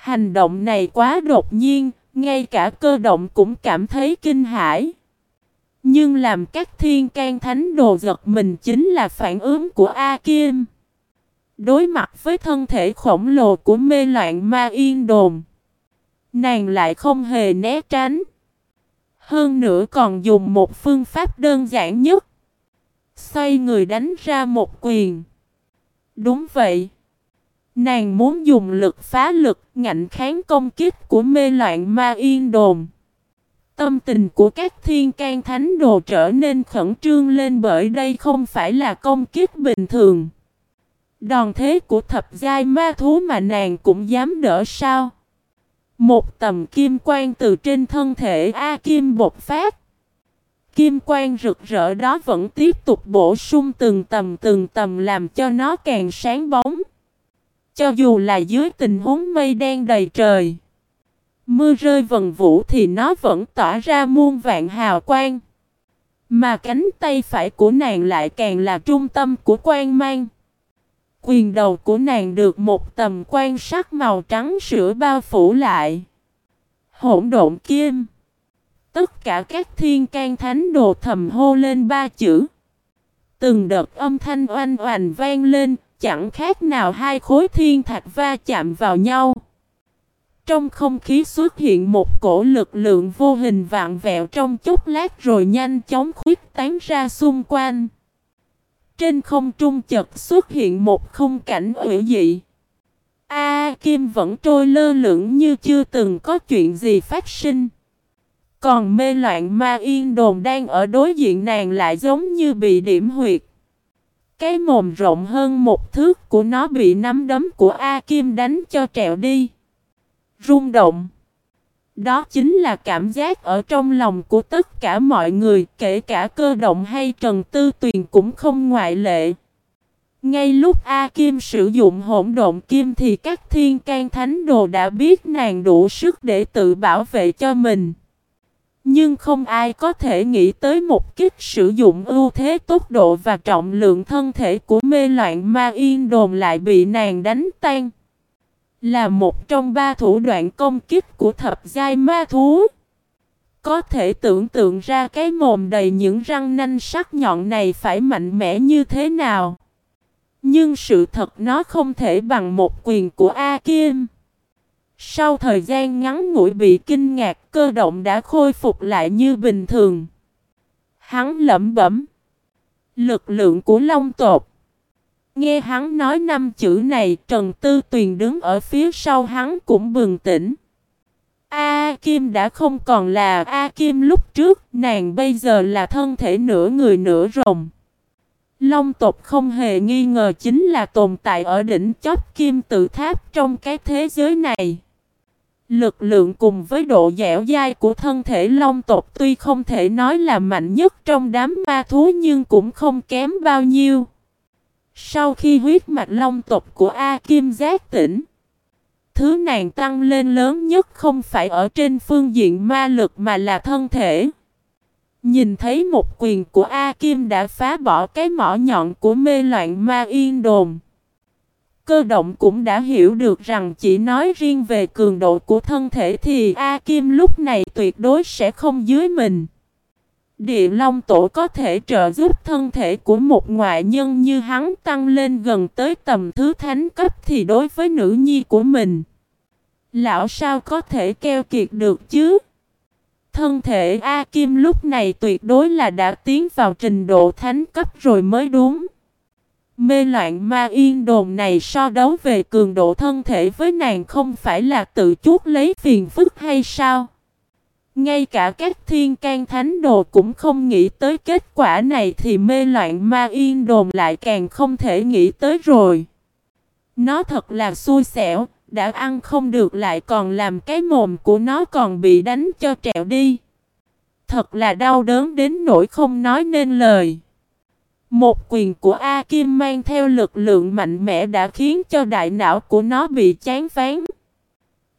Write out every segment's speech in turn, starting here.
Hành động này quá đột nhiên, ngay cả cơ động cũng cảm thấy kinh hãi. Nhưng làm các thiên can thánh đồ giật mình chính là phản ứng của A Kim. Đối mặt với thân thể khổng lồ của mê loạn ma yên đồn. Nàng lại không hề né tránh. Hơn nữa còn dùng một phương pháp đơn giản nhất. Xoay người đánh ra một quyền. Đúng vậy. Nàng muốn dùng lực phá lực, ngạnh kháng công kích của mê loạn ma yên đồn. Tâm tình của các thiên can thánh đồ trở nên khẩn trương lên bởi đây không phải là công kích bình thường. Đòn thế của thập giai ma thú mà nàng cũng dám đỡ sao? Một tầm kim quang từ trên thân thể A Kim bột phát. Kim quang rực rỡ đó vẫn tiếp tục bổ sung từng tầm từng tầm làm cho nó càng sáng bóng. Cho dù là dưới tình huống mây đen đầy trời. Mưa rơi vần vũ thì nó vẫn tỏa ra muôn vạn hào quang. Mà cánh tay phải của nàng lại càng là trung tâm của quang mang. Quyền đầu của nàng được một tầm quan sắc màu trắng sữa bao phủ lại. Hỗn độn kim. Tất cả các thiên can thánh đồ thầm hô lên ba chữ. Từng đợt âm thanh oanh oành vang lên, chẳng khác nào hai khối thiên thạch va chạm vào nhau. Trong không khí xuất hiện một cổ lực lượng vô hình vạn vẹo trong chốc lát rồi nhanh chóng khuyết tán ra xung quanh. Trên không trung chợt xuất hiện một khung cảnh ủy dị. A, Kim vẫn trôi lơ lửng như chưa từng có chuyện gì phát sinh. Còn mê loạn ma yên đồn đang ở đối diện nàng lại giống như bị điểm huyệt. Cái mồm rộng hơn một thước của nó bị nắm đấm của A Kim đánh cho trẹo đi. Rung động. Đó chính là cảm giác ở trong lòng của tất cả mọi người, kể cả cơ động hay Trần Tư Tuyền cũng không ngoại lệ. Ngay lúc A Kim sử dụng hỗn độn kim thì các thiên can thánh đồ đã biết nàng đủ sức để tự bảo vệ cho mình. Nhưng không ai có thể nghĩ tới một kích sử dụng ưu thế tốc độ và trọng lượng thân thể của mê loạn ma yên đồn lại bị nàng đánh tan. Là một trong ba thủ đoạn công kích của thập giai ma thú. Có thể tưởng tượng ra cái mồm đầy những răng nanh sắc nhọn này phải mạnh mẽ như thế nào. Nhưng sự thật nó không thể bằng một quyền của A Kim. Sau thời gian ngắn ngủi bị kinh ngạc cơ động đã khôi phục lại như bình thường. Hắn lẩm bẩm. Lực lượng của Long tột. Nghe hắn nói năm chữ này Trần Tư Tuyền đứng ở phía sau hắn cũng bừng tỉnh. A Kim đã không còn là A Kim lúc trước, nàng bây giờ là thân thể nửa người nửa rồng. Long tộc không hề nghi ngờ chính là tồn tại ở đỉnh chóp kim tự tháp trong cái thế giới này. Lực lượng cùng với độ dẻo dai của thân thể long tộc tuy không thể nói là mạnh nhất trong đám ma thú nhưng cũng không kém bao nhiêu. Sau khi huyết mạch long tộc của A Kim giác tỉnh, thứ nàng tăng lên lớn nhất không phải ở trên phương diện ma lực mà là thân thể. Nhìn thấy một quyền của A Kim đã phá bỏ cái mỏ nhọn của mê loạn ma yên đồn. Cơ động cũng đã hiểu được rằng chỉ nói riêng về cường độ của thân thể thì A Kim lúc này tuyệt đối sẽ không dưới mình. Địa Long Tổ có thể trợ giúp thân thể của một ngoại nhân như hắn tăng lên gần tới tầm thứ thánh cấp thì đối với nữ nhi của mình. Lão sao có thể keo kiệt được chứ? Thân thể A Kim lúc này tuyệt đối là đã tiến vào trình độ thánh cấp rồi mới đúng. Mê loạn ma yên đồn này so đấu về cường độ thân thể với nàng không phải là tự chuốt lấy phiền phức hay sao? Ngay cả các thiên can thánh đồ cũng không nghĩ tới kết quả này thì mê loạn ma yên đồn lại càng không thể nghĩ tới rồi. Nó thật là xui xẻo, đã ăn không được lại còn làm cái mồm của nó còn bị đánh cho trẹo đi. Thật là đau đớn đến nỗi không nói nên lời. Một quyền của A Kim mang theo lực lượng mạnh mẽ đã khiến cho đại não của nó bị chán phán.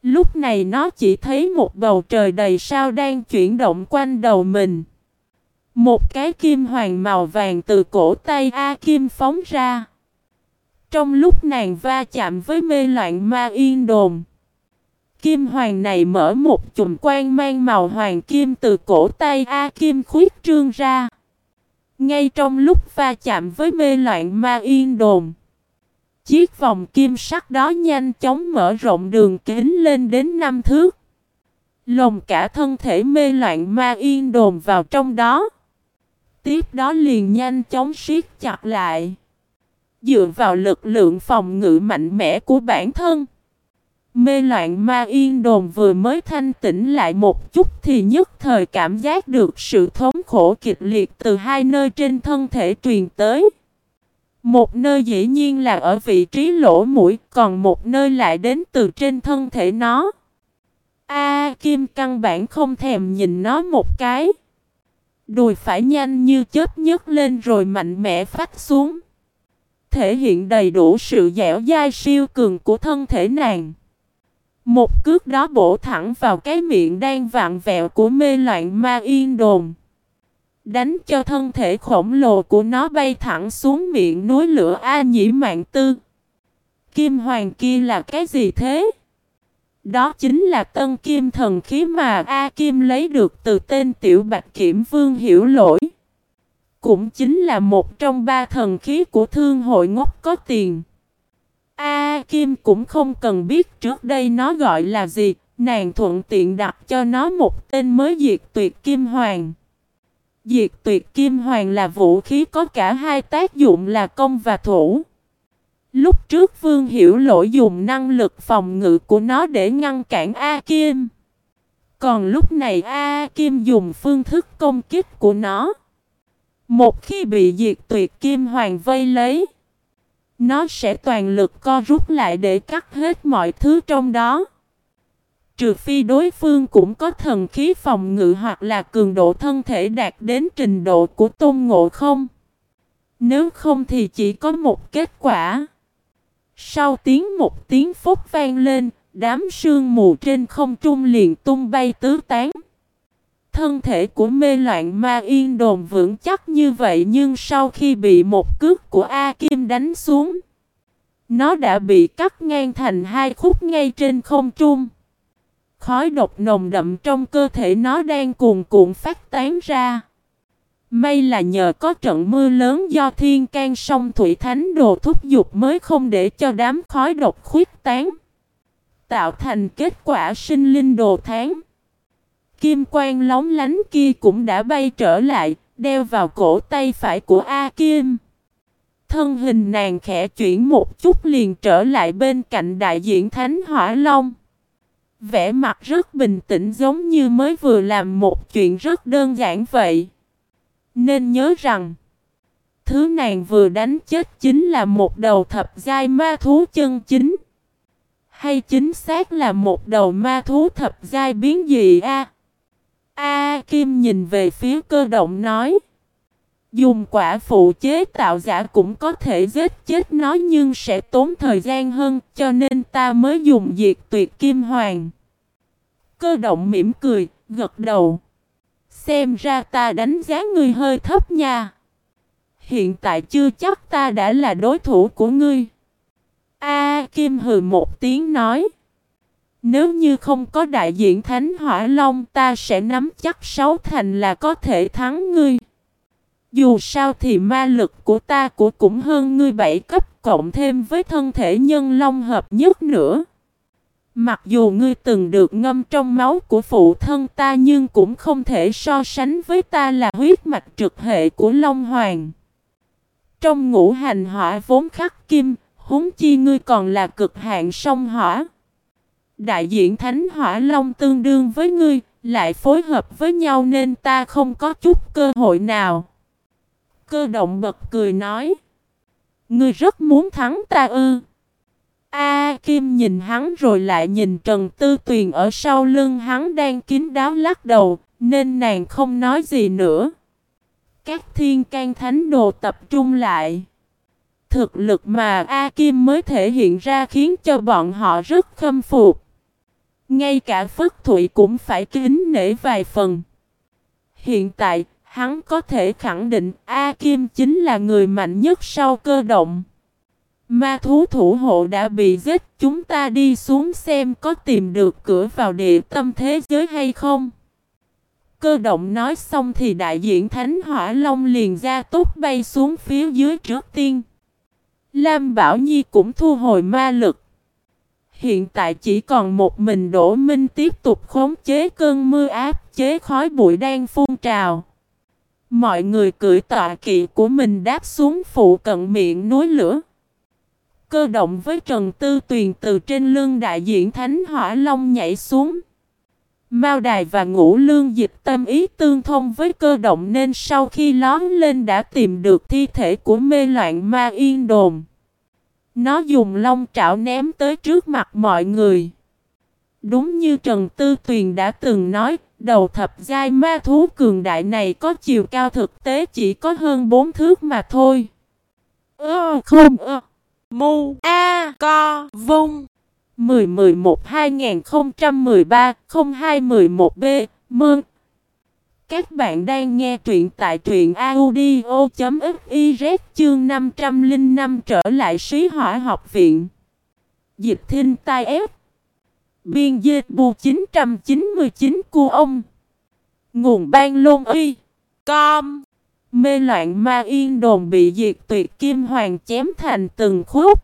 Lúc này nó chỉ thấy một bầu trời đầy sao đang chuyển động quanh đầu mình. Một cái kim hoàng màu vàng từ cổ tay A Kim phóng ra. Trong lúc nàng va chạm với mê loạn ma yên đồn. Kim Hoàng này mở một chùm quan mang màu hoàng kim từ cổ tay A Kim khuyết trương ra. Ngay trong lúc va chạm với mê loạn ma yên đồn. Chiếc vòng kim sắc đó nhanh chóng mở rộng đường kính lên đến năm thước. Lồng cả thân thể mê loạn ma yên đồn vào trong đó. Tiếp đó liền nhanh chóng siết chặt lại. Dựa vào lực lượng phòng ngự mạnh mẽ của bản thân. Mê loạn ma yên đồn vừa mới thanh tĩnh lại một chút thì nhất thời cảm giác được sự thống khổ kịch liệt từ hai nơi trên thân thể truyền tới. Một nơi dĩ nhiên là ở vị trí lỗ mũi, còn một nơi lại đến từ trên thân thể nó. A Kim căn bản không thèm nhìn nó một cái. Đùi phải nhanh như chớp nhấc lên rồi mạnh mẽ phát xuống. Thể hiện đầy đủ sự dẻo dai siêu cường của thân thể nàng. Một cước đó bổ thẳng vào cái miệng đang vặn vẹo của mê loạn ma yên đồn. Đánh cho thân thể khổng lồ của nó bay thẳng xuống miệng núi lửa A nhĩ mạng tư. Kim hoàng kia là cái gì thế? Đó chính là tân kim thần khí mà A Kim lấy được từ tên tiểu bạch kiểm vương hiểu lỗi. Cũng chính là một trong ba thần khí của thương hội ngốc có tiền. A Kim cũng không cần biết trước đây nó gọi là gì, nàng thuận tiện đặt cho nó một tên mới diệt tuyệt kim hoàng. Diệt tuyệt kim hoàng là vũ khí có cả hai tác dụng là công và thủ. Lúc trước Vương Hiểu lỗi dùng năng lực phòng ngự của nó để ngăn cản A Kim. Còn lúc này A Kim dùng phương thức công kích của nó. Một khi bị diệt tuyệt kim hoàng vây lấy. Nó sẽ toàn lực co rút lại để cắt hết mọi thứ trong đó. Trừ phi đối phương cũng có thần khí phòng ngự hoặc là cường độ thân thể đạt đến trình độ của tôn ngộ không. Nếu không thì chỉ có một kết quả. Sau tiếng một tiếng phúc vang lên, đám sương mù trên không trung liền tung bay tứ tán. Thân thể của mê loạn ma yên đồn vững chắc như vậy nhưng sau khi bị một cước của A Kim đánh xuống, nó đã bị cắt ngang thành hai khúc ngay trên không trung. Khói độc nồng đậm trong cơ thể nó đang cuồn cuộn phát tán ra. May là nhờ có trận mưa lớn do thiên can sông Thủy Thánh Đồ thúc giục mới không để cho đám khói độc khuyết tán. Tạo thành kết quả sinh linh đồ tháng. Kim quang lóng lánh kia cũng đã bay trở lại, đeo vào cổ tay phải của A Kim. Thân hình nàng khẽ chuyển một chút liền trở lại bên cạnh đại diện Thánh Hỏa Long. Vẻ mặt rất bình tĩnh giống như mới vừa làm một chuyện rất đơn giản vậy. Nên nhớ rằng, thứ nàng vừa đánh chết chính là một đầu thập giai ma thú chân chính. Hay chính xác là một đầu ma thú thập giai biến dị a? A Kim nhìn về phía cơ động nói. Dùng quả phụ chế tạo giả cũng có thể giết chết nó nhưng sẽ tốn thời gian hơn cho nên ta mới dùng diệt tuyệt kim hoàng. Cơ động mỉm cười, gật đầu. Xem ra ta đánh giá ngươi hơi thấp nha. Hiện tại chưa chắc ta đã là đối thủ của ngươi. A Kim hừ một tiếng nói. Nếu như không có đại diện Thánh Hỏa Long ta sẽ nắm chắc sáu thành là có thể thắng ngươi. Dù sao thì ma lực của ta của cũng hơn ngươi bảy cấp cộng thêm với thân thể nhân long hợp nhất nữa. Mặc dù ngươi từng được ngâm trong máu của phụ thân ta nhưng cũng không thể so sánh với ta là huyết mạch trực hệ của Long Hoàng. Trong ngũ hành hỏa vốn khắc kim, huống chi ngươi còn là cực hạn sông hỏa. Đại diện Thánh Hỏa Long tương đương với ngươi, lại phối hợp với nhau nên ta không có chút cơ hội nào. Cơ động bật cười nói. Ngươi rất muốn thắng ta ư. A Kim nhìn hắn rồi lại nhìn Trần Tư Tuyền ở sau lưng hắn đang kín đáo lắc đầu, nên nàng không nói gì nữa. Các thiên can thánh đồ tập trung lại. Thực lực mà A Kim mới thể hiện ra khiến cho bọn họ rất khâm phục. Ngay cả Phất Thụy cũng phải kính nể vài phần. Hiện tại, hắn có thể khẳng định A Kim chính là người mạnh nhất sau cơ động. Ma thú thủ hộ đã bị giết, chúng ta đi xuống xem có tìm được cửa vào địa tâm thế giới hay không. Cơ động nói xong thì đại diện Thánh Hỏa Long liền ra tốt bay xuống phía dưới trước tiên. Lam Bảo Nhi cũng thu hồi ma lực. Hiện tại chỉ còn một mình Đỗ Minh tiếp tục khống chế cơn mưa áp chế khói bụi đang phun trào. Mọi người cưỡi tọa kỵ của mình đáp xuống phụ cận miệng núi lửa. Cơ động với Trần Tư Tuyền từ trên lưng đại diện Thánh Hỏa Long nhảy xuống. Mao Đài và Ngũ Lương Dịch tâm ý tương thông với cơ động nên sau khi lón lên đã tìm được thi thể của mê loạn ma yên đồn. Nó dùng long trảo ném tới trước mặt mọi người. Đúng như Trần Tư Tuyền đã từng nói, đầu thập giai ma thú cường đại này có chiều cao thực tế chỉ có hơn 4 thước mà thôi. Ơ không ơ. Mu A Co Vung 1011 2013 0211 B Mương các bạn đang nghe truyện tại truyện audio.fiz chương 505 trở lại sĩ hỏa học viện. Dịch thinh tai ép. Biên dịch bù 999 cu ông. Nguồn ban lôn y Com. Mê loạn ma yên đồn bị diệt tuyệt kim hoàng chém thành từng khúc.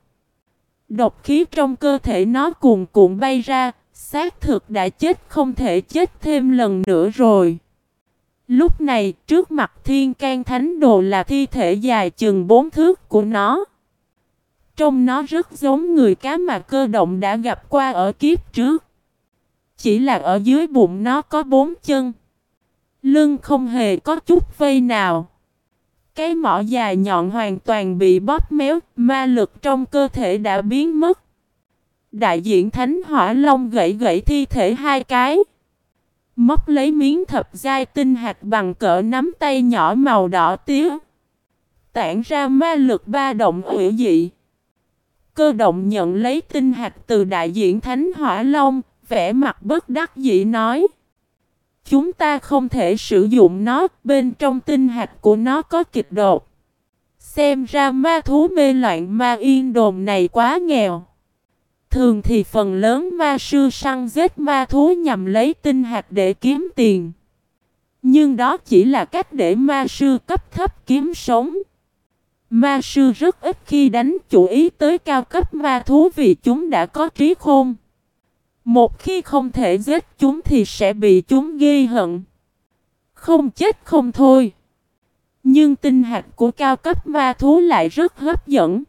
Độc khí trong cơ thể nó cuồn cuộn bay ra, xác thực đã chết không thể chết thêm lần nữa rồi. Lúc này, trước mặt thiên can thánh đồ là thi thể dài chừng bốn thước của nó. Trông nó rất giống người cá mà cơ động đã gặp qua ở kiếp trước. Chỉ là ở dưới bụng nó có bốn chân. Lưng không hề có chút vây nào. Cái mỏ dài nhọn hoàn toàn bị bóp méo, ma lực trong cơ thể đã biến mất. Đại diện Thánh Hỏa Long gãy gãy thi thể hai cái. Móc lấy miếng thập giai tinh hạt bằng cỡ nắm tay nhỏ màu đỏ tía. Tản ra ma lực ba động hữu dị. Cơ động nhận lấy tinh hạt từ đại diện Thánh Hỏa Long, vẻ mặt bất đắc dĩ nói. Chúng ta không thể sử dụng nó, bên trong tinh hạt của nó có kịch đột. Xem ra ma thú mê loạn ma yên đồn này quá nghèo. Thường thì phần lớn ma sư săn giết ma thú nhằm lấy tinh hạt để kiếm tiền. Nhưng đó chỉ là cách để ma sư cấp thấp kiếm sống. Ma sư rất ít khi đánh chủ ý tới cao cấp ma thú vì chúng đã có trí khôn. Một khi không thể giết chúng thì sẽ bị chúng ghi hận. Không chết không thôi. Nhưng tinh hạt của cao cấp ma thú lại rất hấp dẫn.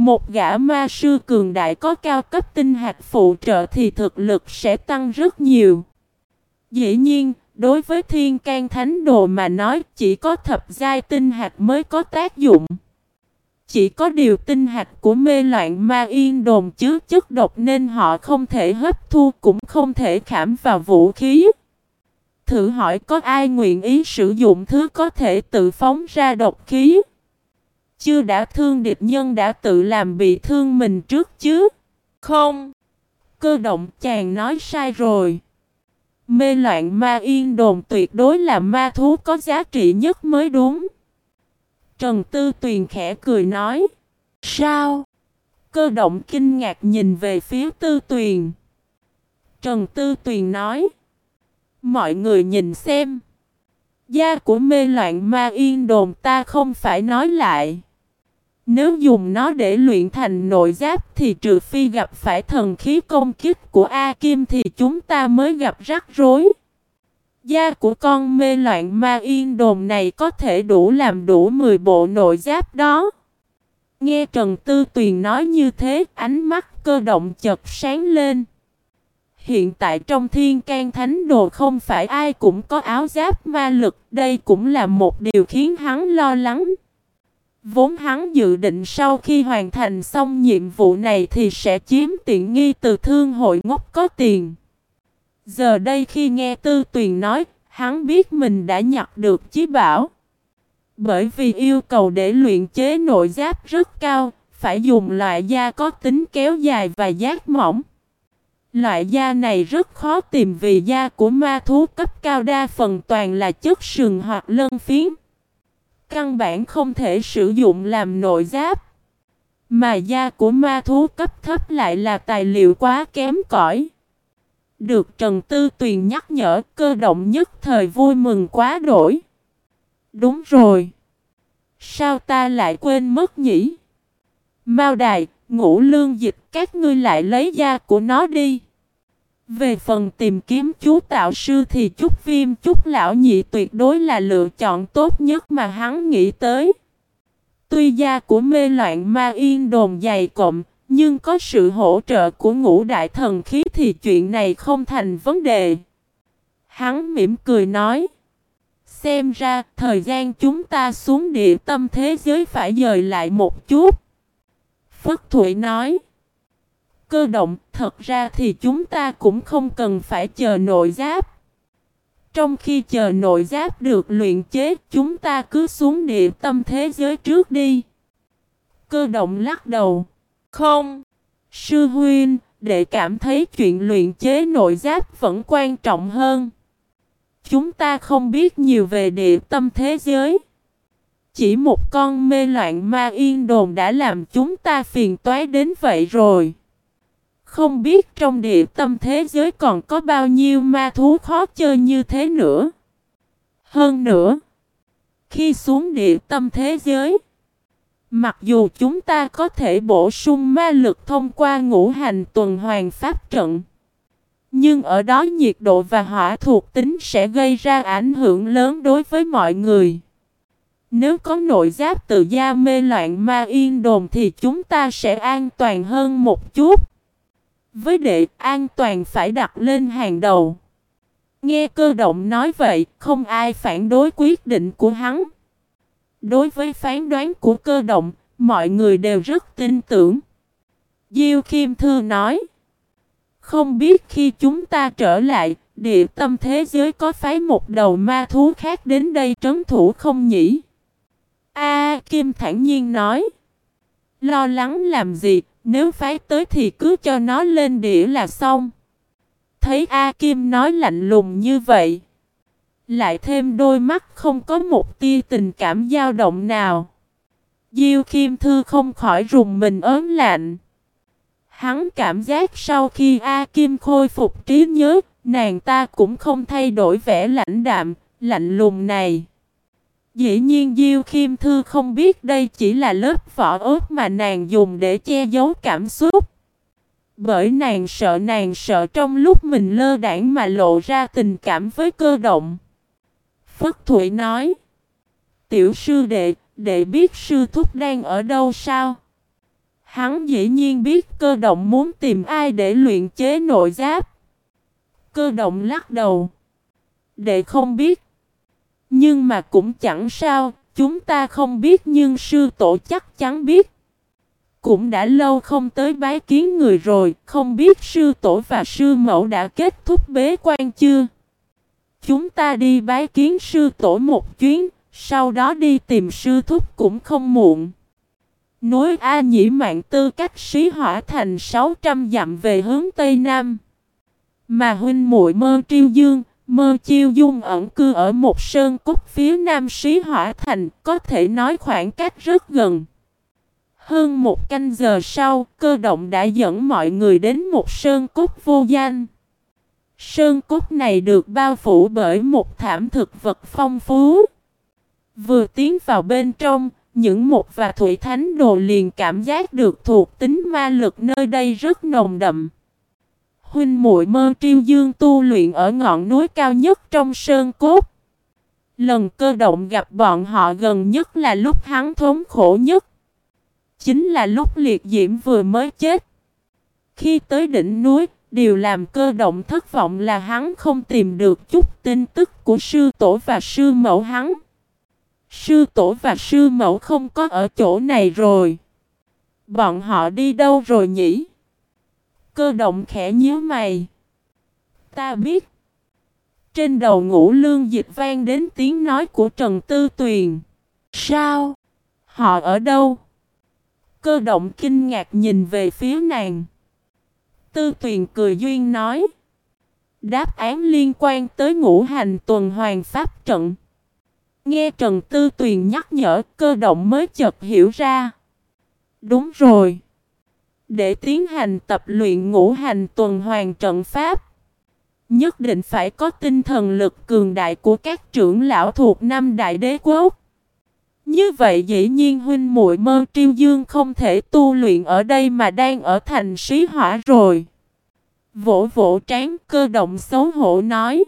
Một gã ma sư cường đại có cao cấp tinh hạt phụ trợ thì thực lực sẽ tăng rất nhiều. Dĩ nhiên, đối với thiên can thánh đồ mà nói chỉ có thập giai tinh hạt mới có tác dụng. Chỉ có điều tinh hạt của mê loạn ma yên đồn chứa chất độc nên họ không thể hấp thu cũng không thể khảm vào vũ khí. Thử hỏi có ai nguyện ý sử dụng thứ có thể tự phóng ra độc khí? Chưa đã thương địch nhân đã tự làm bị thương mình trước chứ? Không. Cơ động chàng nói sai rồi. Mê loạn ma yên đồn tuyệt đối là ma thú có giá trị nhất mới đúng. Trần Tư Tuyền khẽ cười nói. Sao? Cơ động kinh ngạc nhìn về phía Tư Tuyền. Trần Tư Tuyền nói. Mọi người nhìn xem. Da của mê loạn ma yên đồn ta không phải nói lại. Nếu dùng nó để luyện thành nội giáp thì trừ phi gặp phải thần khí công kích của A Kim thì chúng ta mới gặp rắc rối. Da của con mê loạn ma yên đồn này có thể đủ làm đủ 10 bộ nội giáp đó. Nghe Trần Tư Tuyền nói như thế, ánh mắt cơ động chật sáng lên. Hiện tại trong thiên can thánh đồ không phải ai cũng có áo giáp ma lực, đây cũng là một điều khiến hắn lo lắng. Vốn hắn dự định sau khi hoàn thành xong nhiệm vụ này thì sẽ chiếm tiện nghi từ thương hội ngốc có tiền. Giờ đây khi nghe Tư Tuyền nói, hắn biết mình đã nhặt được chí bảo. Bởi vì yêu cầu để luyện chế nội giáp rất cao, phải dùng loại da có tính kéo dài và giác mỏng. Loại da này rất khó tìm vì da của ma thú cấp cao đa phần toàn là chất sừng hoặc lân phiến. Căn bản không thể sử dụng làm nội giáp. Mà da của ma thú cấp thấp lại là tài liệu quá kém cỏi. Được Trần Tư Tuyền nhắc nhở cơ động nhất thời vui mừng quá đổi. Đúng rồi. Sao ta lại quên mất nhỉ? Mao đài, ngũ lương dịch các ngươi lại lấy da của nó đi. Về phần tìm kiếm chú tạo sư thì chút viêm chút lão nhị tuyệt đối là lựa chọn tốt nhất mà hắn nghĩ tới. Tuy gia của mê loạn ma yên đồn dày cộng, nhưng có sự hỗ trợ của ngũ đại thần khí thì chuyện này không thành vấn đề. Hắn mỉm cười nói. Xem ra thời gian chúng ta xuống địa tâm thế giới phải dời lại một chút. Phất Thụy nói. Cơ động, thật ra thì chúng ta cũng không cần phải chờ nội giáp. Trong khi chờ nội giáp được luyện chế, chúng ta cứ xuống địa tâm thế giới trước đi. Cơ động lắc đầu. Không. Sư huynh, để cảm thấy chuyện luyện chế nội giáp vẫn quan trọng hơn. Chúng ta không biết nhiều về địa tâm thế giới. Chỉ một con mê loạn ma yên đồn đã làm chúng ta phiền toái đến vậy rồi. Không biết trong địa tâm thế giới còn có bao nhiêu ma thú khó chơi như thế nữa. Hơn nữa, khi xuống địa tâm thế giới, mặc dù chúng ta có thể bổ sung ma lực thông qua ngũ hành tuần hoàn pháp trận, nhưng ở đó nhiệt độ và hỏa thuộc tính sẽ gây ra ảnh hưởng lớn đối với mọi người. Nếu có nội giáp tự gia mê loạn ma yên đồn thì chúng ta sẽ an toàn hơn một chút. Với đệ an toàn phải đặt lên hàng đầu. Nghe cơ động nói vậy, không ai phản đối quyết định của hắn. Đối với phán đoán của cơ động, mọi người đều rất tin tưởng. Diêu Kim Thư nói, không biết khi chúng ta trở lại, địa tâm thế giới có phái một đầu ma thú khác đến đây trấn thủ không nhỉ? A Kim thản nhiên nói, lo lắng làm gì, nếu phái tới thì cứ cho nó lên đĩa là xong. Thấy A Kim nói lạnh lùng như vậy. Lại thêm đôi mắt không có một tia tình cảm dao động nào. Diêu Kim Thư không khỏi rùng mình ớn lạnh. Hắn cảm giác sau khi A Kim khôi phục trí nhớ, nàng ta cũng không thay đổi vẻ lãnh đạm, lạnh lùng này. Dĩ nhiên Diêu Khiêm Thư không biết đây chỉ là lớp vỏ ớt mà nàng dùng để che giấu cảm xúc. Bởi nàng sợ nàng sợ trong lúc mình lơ đảng mà lộ ra tình cảm với cơ động. Phất Thụy nói. Tiểu sư đệ, đệ biết sư thúc đang ở đâu sao? Hắn dĩ nhiên biết cơ động muốn tìm ai để luyện chế nội giáp. Cơ động lắc đầu. Đệ không biết. Nhưng mà cũng chẳng sao, chúng ta không biết nhưng sư tổ chắc chắn biết. Cũng đã lâu không tới bái kiến người rồi, không biết sư tổ và sư mẫu đã kết thúc bế quan chưa? Chúng ta đi bái kiến sư tổ một chuyến, sau đó đi tìm sư thúc cũng không muộn. Núi A Nhĩ Mạng Tư cách xí hỏa thành 600 dặm về hướng Tây Nam. Mà huynh muội mơ triêu dương, Mơ chiêu dung ẩn cư ở một sơn cốc phía nam xí hỏa thành, có thể nói khoảng cách rất gần. Hơn một canh giờ sau, cơ động đã dẫn mọi người đến một sơn cốc vô danh. Sơn cốc này được bao phủ bởi một thảm thực vật phong phú. Vừa tiến vào bên trong, những một và thủy thánh đồ liền cảm giác được thuộc tính ma lực nơi đây rất nồng đậm huynh muội mơ triêu dương tu luyện ở ngọn núi cao nhất trong sơn cốt. Lần cơ động gặp bọn họ gần nhất là lúc hắn thống khổ nhất. Chính là lúc liệt diễm vừa mới chết. Khi tới đỉnh núi, điều làm cơ động thất vọng là hắn không tìm được chút tin tức của sư tổ và sư mẫu hắn. Sư tổ và sư mẫu không có ở chỗ này rồi. Bọn họ đi đâu rồi nhỉ? Cơ động khẽ nhíu mày. Ta biết. Trên đầu ngũ lương dịch vang đến tiếng nói của Trần Tư Tuyền. Sao? Họ ở đâu? Cơ động kinh ngạc nhìn về phía nàng. Tư Tuyền cười duyên nói. Đáp án liên quan tới ngũ hành tuần hoàn pháp trận. Nghe Trần Tư Tuyền nhắc nhở, cơ động mới chợt hiểu ra. Đúng rồi. Để tiến hành tập luyện ngũ hành tuần hoàn trận pháp, nhất định phải có tinh thần lực cường đại của các trưởng lão thuộc năm đại đế quốc. Như vậy dĩ nhiên huynh muội mơ triêu dương không thể tu luyện ở đây mà đang ở thành sĩ hỏa rồi. Vỗ vỗ trán cơ động xấu hổ nói.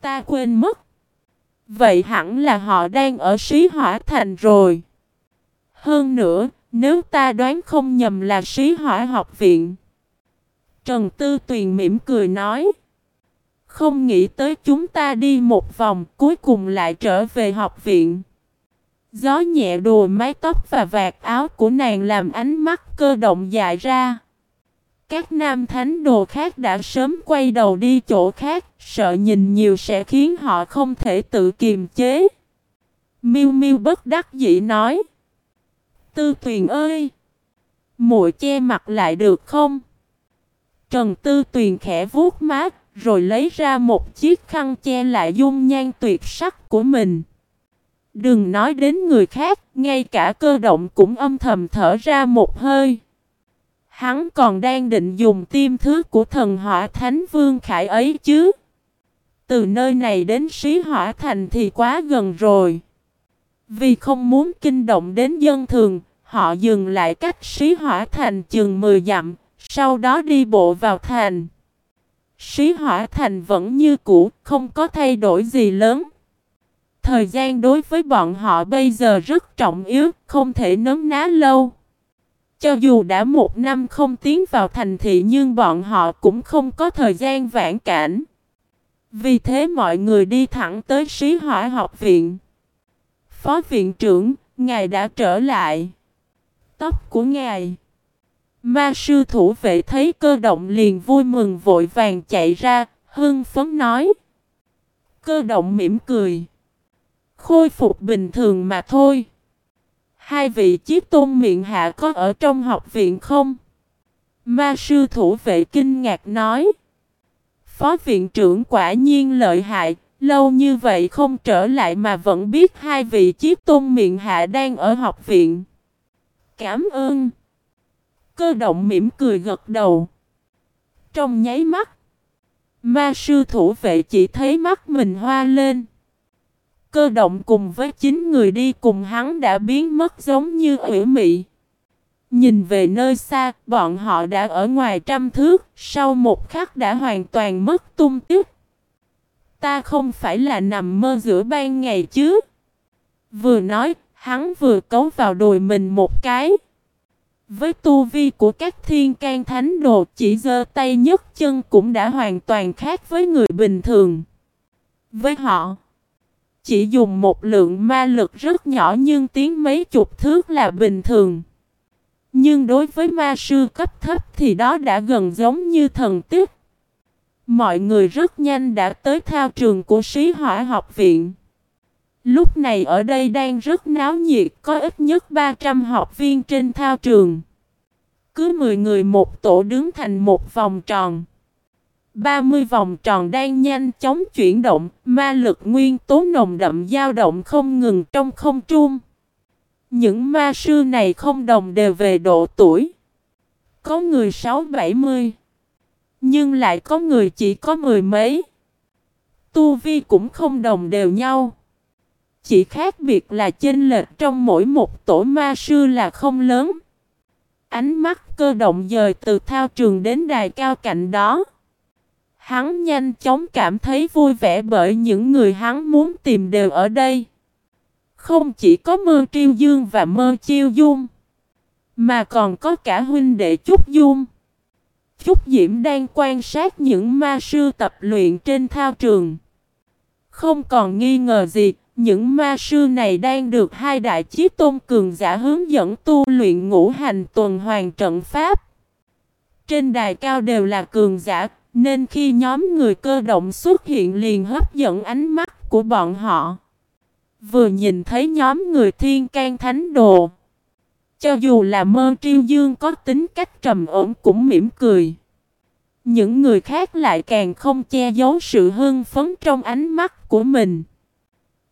Ta quên mất. Vậy hẳn là họ đang ở sĩ hỏa thành rồi. Hơn nữa, nếu ta đoán không nhầm là sĩ hỏa học viện. Trần Tư Tuyền mỉm cười nói. Không nghĩ tới chúng ta đi một vòng cuối cùng lại trở về học viện. Gió nhẹ đùa mái tóc và vạt áo của nàng làm ánh mắt cơ động dại ra. Các nam thánh đồ khác đã sớm quay đầu đi chỗ khác, sợ nhìn nhiều sẽ khiến họ không thể tự kiềm chế. Miu Miu bất đắc dĩ nói: "Tư Tuyền ơi, muội che mặt lại được không?" Trần Tư Tuyền khẽ vuốt má, rồi lấy ra một chiếc khăn che lại dung nhan tuyệt sắc của mình. Đừng nói đến người khác, ngay cả cơ động cũng âm thầm thở ra một hơi. Hắn còn đang định dùng tiêm thứ của thần hỏa thánh vương khải ấy chứ. Từ nơi này đến sĩ hỏa thành thì quá gần rồi. Vì không muốn kinh động đến dân thường, họ dừng lại cách sĩ hỏa thành chừng 10 dặm, sau đó đi bộ vào thành. Sĩ hỏa thành vẫn như cũ, không có thay đổi gì lớn. Thời gian đối với bọn họ bây giờ rất trọng yếu, không thể nấn ná lâu. Cho dù đã một năm không tiến vào thành thị nhưng bọn họ cũng không có thời gian vãn cảnh. Vì thế mọi người đi thẳng tới sĩ hỏa học viện. Phó viện trưởng, ngài đã trở lại. Tóc của ngài. Ma sư thủ vệ thấy cơ động liền vui mừng vội vàng chạy ra, hưng phấn nói. Cơ động mỉm cười. Khôi phục bình thường mà thôi. Hai vị chiếc tôn miệng hạ có ở trong học viện không? Ma sư thủ vệ kinh ngạc nói. Phó viện trưởng quả nhiên lợi hại, lâu như vậy không trở lại mà vẫn biết hai vị chiếc tôn miệng hạ đang ở học viện. Cảm ơn. Cơ động mỉm cười gật đầu. Trong nháy mắt, ma sư thủ vệ chỉ thấy mắt mình hoa lên. Cơ động cùng với chín người đi cùng hắn đã biến mất giống như ủy mị. Nhìn về nơi xa, bọn họ đã ở ngoài trăm thước, sau một khắc đã hoàn toàn mất tung tích. Ta không phải là nằm mơ giữa ban ngày chứ. Vừa nói, hắn vừa cấu vào đùi mình một cái. Với tu vi của các thiên can thánh đồ chỉ giơ tay nhấc chân cũng đã hoàn toàn khác với người bình thường. Với họ, chỉ dùng một lượng ma lực rất nhỏ nhưng tiến mấy chục thước là bình thường. Nhưng đối với ma sư cấp thấp thì đó đã gần giống như thần tích. Mọi người rất nhanh đã tới thao trường của sĩ hỏa học viện. Lúc này ở đây đang rất náo nhiệt, có ít nhất 300 học viên trên thao trường. Cứ 10 người một tổ đứng thành một vòng tròn. 30 vòng tròn đang nhanh chóng chuyển động, ma lực nguyên tố nồng đậm dao động không ngừng trong không trung. Những ma sư này không đồng đều về độ tuổi. Có người 6-70, nhưng lại có người chỉ có mười mấy. Tu vi cũng không đồng đều nhau. Chỉ khác biệt là chênh lệch trong mỗi một tổ ma sư là không lớn. Ánh mắt cơ động dời từ thao trường đến đài cao cạnh đó. Hắn nhanh chóng cảm thấy vui vẻ bởi những người hắn muốn tìm đều ở đây. Không chỉ có mơ triêu dương và mơ chiêu dung, mà còn có cả huynh đệ Trúc Dung. Trúc Diễm đang quan sát những ma sư tập luyện trên thao trường. Không còn nghi ngờ gì, những ma sư này đang được hai đại chí tôn cường giả hướng dẫn tu luyện ngũ hành tuần hoàn trận pháp. Trên đài cao đều là cường giả, nên khi nhóm người cơ động xuất hiện liền hấp dẫn ánh mắt của bọn họ. Vừa nhìn thấy nhóm người thiên can thánh đồ. Cho dù là mơ triêu dương có tính cách trầm ổn cũng mỉm cười. Những người khác lại càng không che giấu sự hưng phấn trong ánh mắt của mình.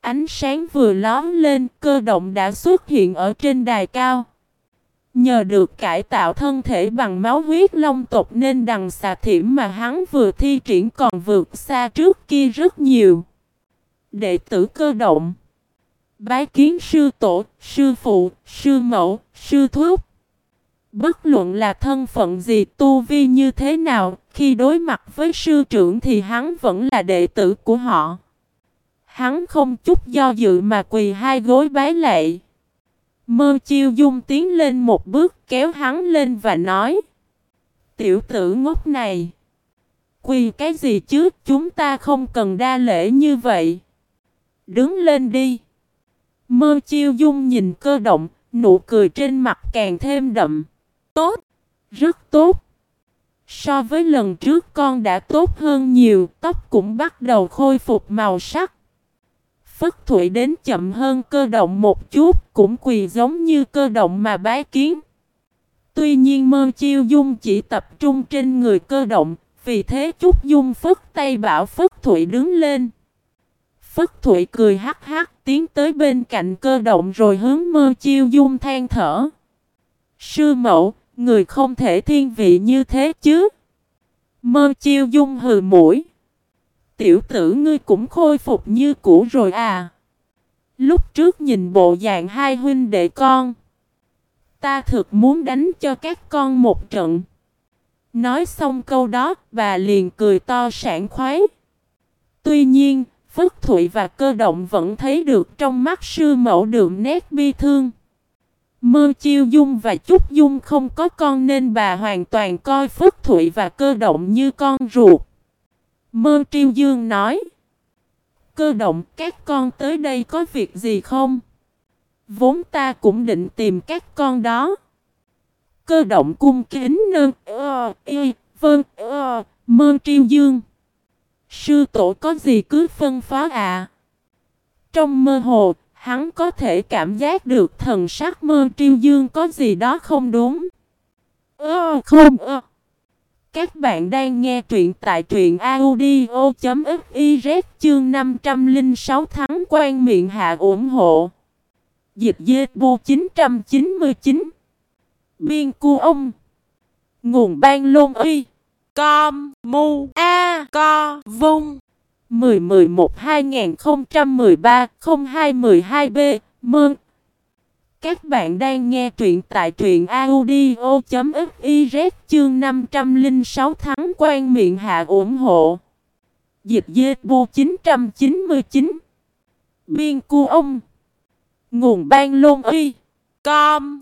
Ánh sáng vừa lón lên, cơ động đã xuất hiện ở trên đài cao. Nhờ được cải tạo thân thể bằng máu huyết long tộc nên đằng xà thiểm mà hắn vừa thi triển còn vượt xa trước kia rất nhiều. Đệ tử cơ động Bái kiến sư tổ, sư phụ, sư mẫu, sư thúc Bất luận là thân phận gì tu vi như thế nào, khi đối mặt với sư trưởng thì hắn vẫn là đệ tử của họ. Hắn không chút do dự mà quỳ hai gối bái lệ. Mơ chiêu dung tiến lên một bước kéo hắn lên và nói Tiểu tử ngốc này Quỳ cái gì chứ chúng ta không cần đa lễ như vậy Đứng lên đi Mơ chiêu dung nhìn cơ động Nụ cười trên mặt càng thêm đậm Tốt Rất tốt So với lần trước con đã tốt hơn nhiều Tóc cũng bắt đầu khôi phục màu sắc Phất Thụy đến chậm hơn cơ động một chút, cũng quỳ giống như cơ động mà bái kiến. Tuy nhiên mơ chiêu dung chỉ tập trung trên người cơ động, vì thế chút dung phất tay bảo Phất Thụy đứng lên. Phất Thụy cười hắc hắc tiến tới bên cạnh cơ động rồi hướng mơ chiêu dung than thở. Sư mẫu, người không thể thiên vị như thế chứ. Mơ chiêu dung hừ mũi. Tiểu tử ngươi cũng khôi phục như cũ rồi à. Lúc trước nhìn bộ dạng hai huynh đệ con. Ta thực muốn đánh cho các con một trận. Nói xong câu đó, bà liền cười to sảng khoái. Tuy nhiên, Phước Thụy và cơ động vẫn thấy được trong mắt sư mẫu đường nét bi thương. Mơ chiêu dung và chúc dung không có con nên bà hoàn toàn coi Phước Thụy và cơ động như con ruột. Mơ triêu dương nói. Cơ động, các con tới đây có việc gì không? Vốn ta cũng định tìm các con đó. Cơ động cung kính nâng ơ y vâng ơ mơ triêu dương. Sư tổ có gì cứ phân phó à? Trong mơ hồ, hắn có thể cảm giác được thần sắc mơ triêu dương có gì đó không đúng. Ơ không ơ. Các bạn đang nghe truyện tại truyện audio.fiz chương 506 tháng quan miệng hạ ủng hộ. Dịch dê bu 999 Biên cu ông Nguồn ban lôn y Com Mu A Co, Vung. 10 11 2013 0212 B, Mơn. Các bạn đang nghe truyện tại truyện audio.fiz chương 506 tháng quan miệng hạ ủng hộ. Dịch dê bu 999 Biên cu ông. Nguồn ban lôn y. Com.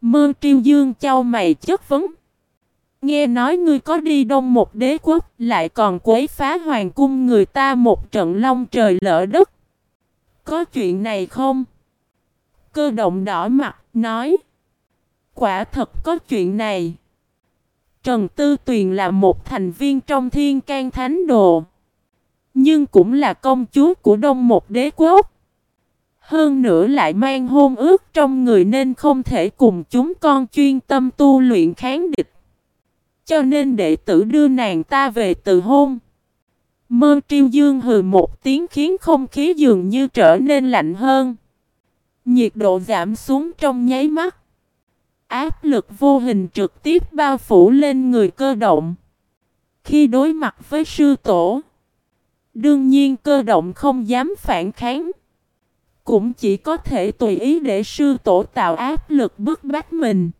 Mơ triêu dương châu mày chất vấn. Nghe nói ngươi có đi đông một đế quốc Lại còn quấy phá hoàng cung người ta một trận long trời lỡ đất. Có chuyện này không? Cơ động đỏ mặt, nói. Quả thật có chuyện này. Trần Tư Tuyền là một thành viên trong thiên can thánh đồ Nhưng cũng là công chúa của Đông một đế quốc. Hơn nữa lại mang hôn ước trong người nên không thể cùng chúng con chuyên tâm tu luyện kháng địch. Cho nên đệ tử đưa nàng ta về từ hôn Mơ triêu dương hừ một tiếng khiến không khí dường như trở nên lạnh hơn Nhiệt độ giảm xuống trong nháy mắt. Áp lực vô hình trực tiếp bao phủ lên người cơ động. Khi đối mặt với sư tổ, đương nhiên cơ động không dám phản kháng. Cũng chỉ có thể tùy ý để sư tổ tạo áp lực bức bách mình.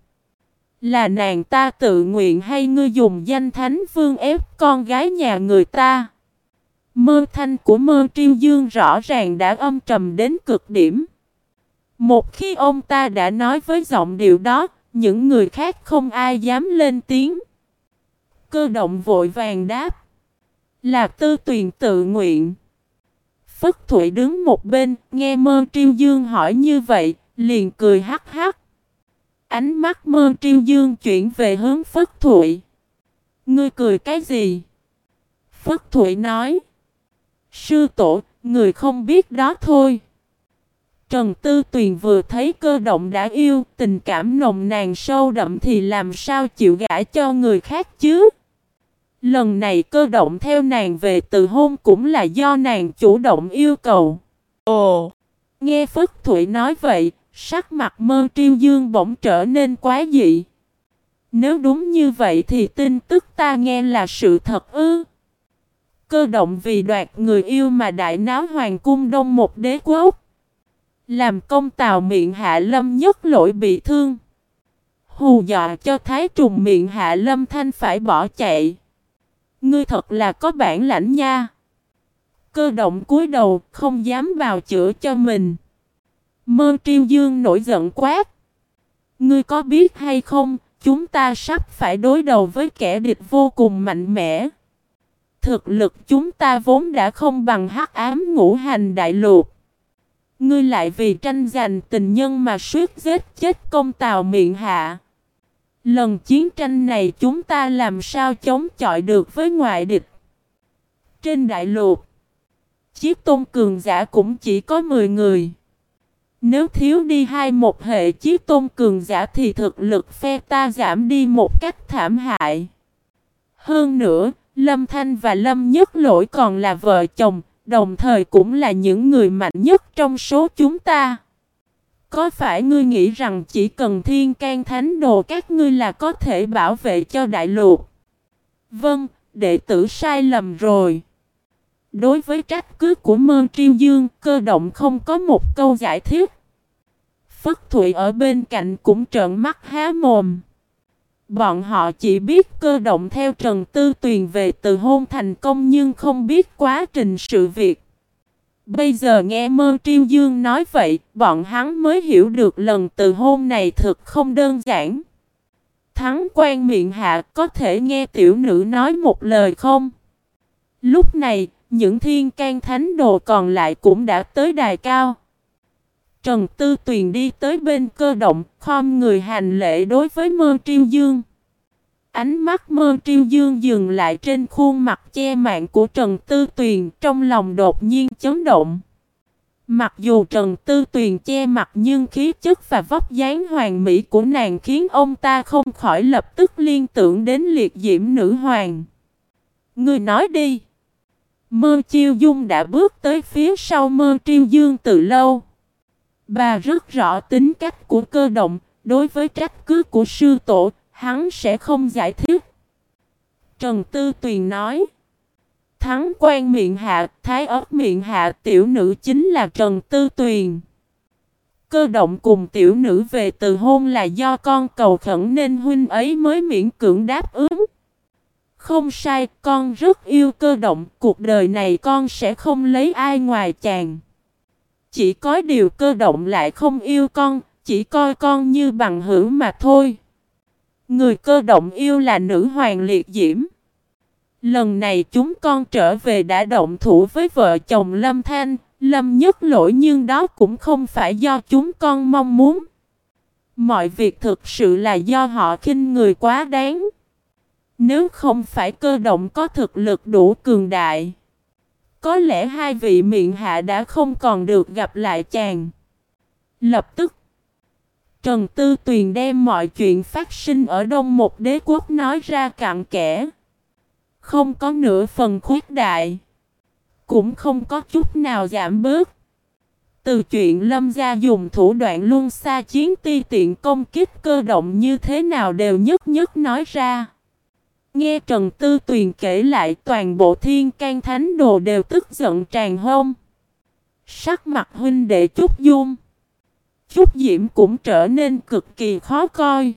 Là nàng ta tự nguyện hay ngươi dùng danh thánh vương ép con gái nhà người ta? Mơ thanh của mơ triêu dương rõ ràng đã âm trầm đến cực điểm. Một khi ông ta đã nói với giọng điệu đó, những người khác không ai dám lên tiếng. Cơ động vội vàng đáp. Là tư tuyền tự nguyện. Phất Thụy đứng một bên, nghe mơ triêu dương hỏi như vậy, liền cười hắc hắc. Ánh mắt mơ triêu dương chuyển về hướng Phất Thụy. Ngươi cười cái gì? Phất Thụy nói. Sư tổ, người không biết đó thôi. Trần Tư Tuyền vừa thấy cơ động đã yêu, tình cảm nồng nàn sâu đậm thì làm sao chịu gả cho người khác chứ? Lần này cơ động theo nàng về từ hôn cũng là do nàng chủ động yêu cầu. Ồ! Nghe Phất Thụy nói vậy, Sắc mặt mơ triêu dương bỗng trở nên quá dị. Nếu đúng như vậy thì tin tức ta nghe là sự thật ư. Cơ động vì đoạt người yêu mà đại náo hoàng cung đông một đế quốc. Làm công tào miệng hạ lâm nhất lỗi bị thương. Hù dọa cho thái trùng miệng hạ lâm thanh phải bỏ chạy. Ngươi thật là có bản lãnh nha. Cơ động cúi đầu không dám vào chữa cho mình. Mơ triêu dương nổi giận quát. Ngươi có biết hay không, chúng ta sắp phải đối đầu với kẻ địch vô cùng mạnh mẽ. Thực lực chúng ta vốn đã không bằng hắc ám ngũ hành đại lục. Ngươi lại vì tranh giành tình nhân mà suýt giết chết công tào miệng hạ. Lần chiến tranh này chúng ta làm sao chống chọi được với ngoại địch. Trên đại lục, chiếc tôn cường giả cũng chỉ có 10 người. Nếu thiếu đi hai một hệ chiếc tôn cường giả thì thực lực phe ta giảm đi một cách thảm hại. Hơn nữa, Lâm Thanh và Lâm Nhất Lỗi còn là vợ chồng, đồng thời cũng là những người mạnh nhất trong số chúng ta. Có phải ngươi nghĩ rằng chỉ cần thiên can thánh đồ các ngươi là có thể bảo vệ cho đại lục? Vâng, đệ tử sai lầm rồi. Đối với trách cứ của Mơ Triêu Dương, cơ động không có một câu giải thích. Phất Thụy ở bên cạnh cũng trợn mắt há mồm. Bọn họ chỉ biết cơ động theo Trần Tư Tuyền về từ hôn thành công nhưng không biết quá trình sự việc. Bây giờ nghe Mơ Triêu Dương nói vậy, bọn hắn mới hiểu được lần từ hôn này thực không đơn giản. Thắng quan miệng hạ có thể nghe tiểu nữ nói một lời không? Lúc này, những thiên can thánh đồ còn lại cũng đã tới đài cao. Trần Tư Tuyền đi tới bên cơ động, khom người hành lễ đối với Mơ Triêu Dương. Ánh mắt Mơ Triêu Dương dừng lại trên khuôn mặt che mạng của Trần Tư Tuyền, trong lòng đột nhiên chấn động. Mặc dù Trần Tư Tuyền che mặt nhưng khí chất và vóc dáng hoàn mỹ của nàng khiến ông ta không khỏi lập tức liên tưởng đến liệt diễm nữ hoàng. Người nói đi. Mơ Chiêu Dung đã bước tới phía sau Mơ Triêu Dương từ lâu. Bà rất rõ tính cách của cơ động, đối với trách cứ của sư tổ, hắn sẽ không giải thích. Trần Tư Tuyền nói, Thắng quan miệng hạ, thái ớt miệng hạ, tiểu nữ chính là Trần Tư Tuyền. Cơ động cùng tiểu nữ về từ hôn là do con cầu khẩn nên huynh ấy mới miễn cưỡng đáp ứng. Không sai, con rất yêu cơ động, cuộc đời này con sẽ không lấy ai ngoài chàng. Chỉ có điều cơ động lại không yêu con, chỉ coi con như bằng hữu mà thôi. Người cơ động yêu là nữ hoàng liệt diễm. Lần này chúng con trở về đã động thủ với vợ chồng Lâm Thanh, Lâm nhất lỗi nhưng đó cũng không phải do chúng con mong muốn. Mọi việc thực sự là do họ khinh người quá đáng. Nếu không phải cơ động có thực lực đủ cường đại. Có lẽ hai vị miệng hạ đã không còn được gặp lại chàng. Lập tức, Trần Tư Tuyền đem mọi chuyện phát sinh ở Đông một đế quốc nói ra cặn kẽ. Không có nửa phần khuyết đại. Cũng không có chút nào giảm bớt. Từ chuyện lâm gia dùng thủ đoạn luôn xa chiến ti tiện công kích cơ động như thế nào đều nhất nhất nói ra. Nghe Trần Tư Tuyền kể lại toàn bộ thiên can thánh đồ đều tức giận tràn hông. Sắc mặt huynh đệ chút dung. Chút diễm cũng trở nên cực kỳ khó coi.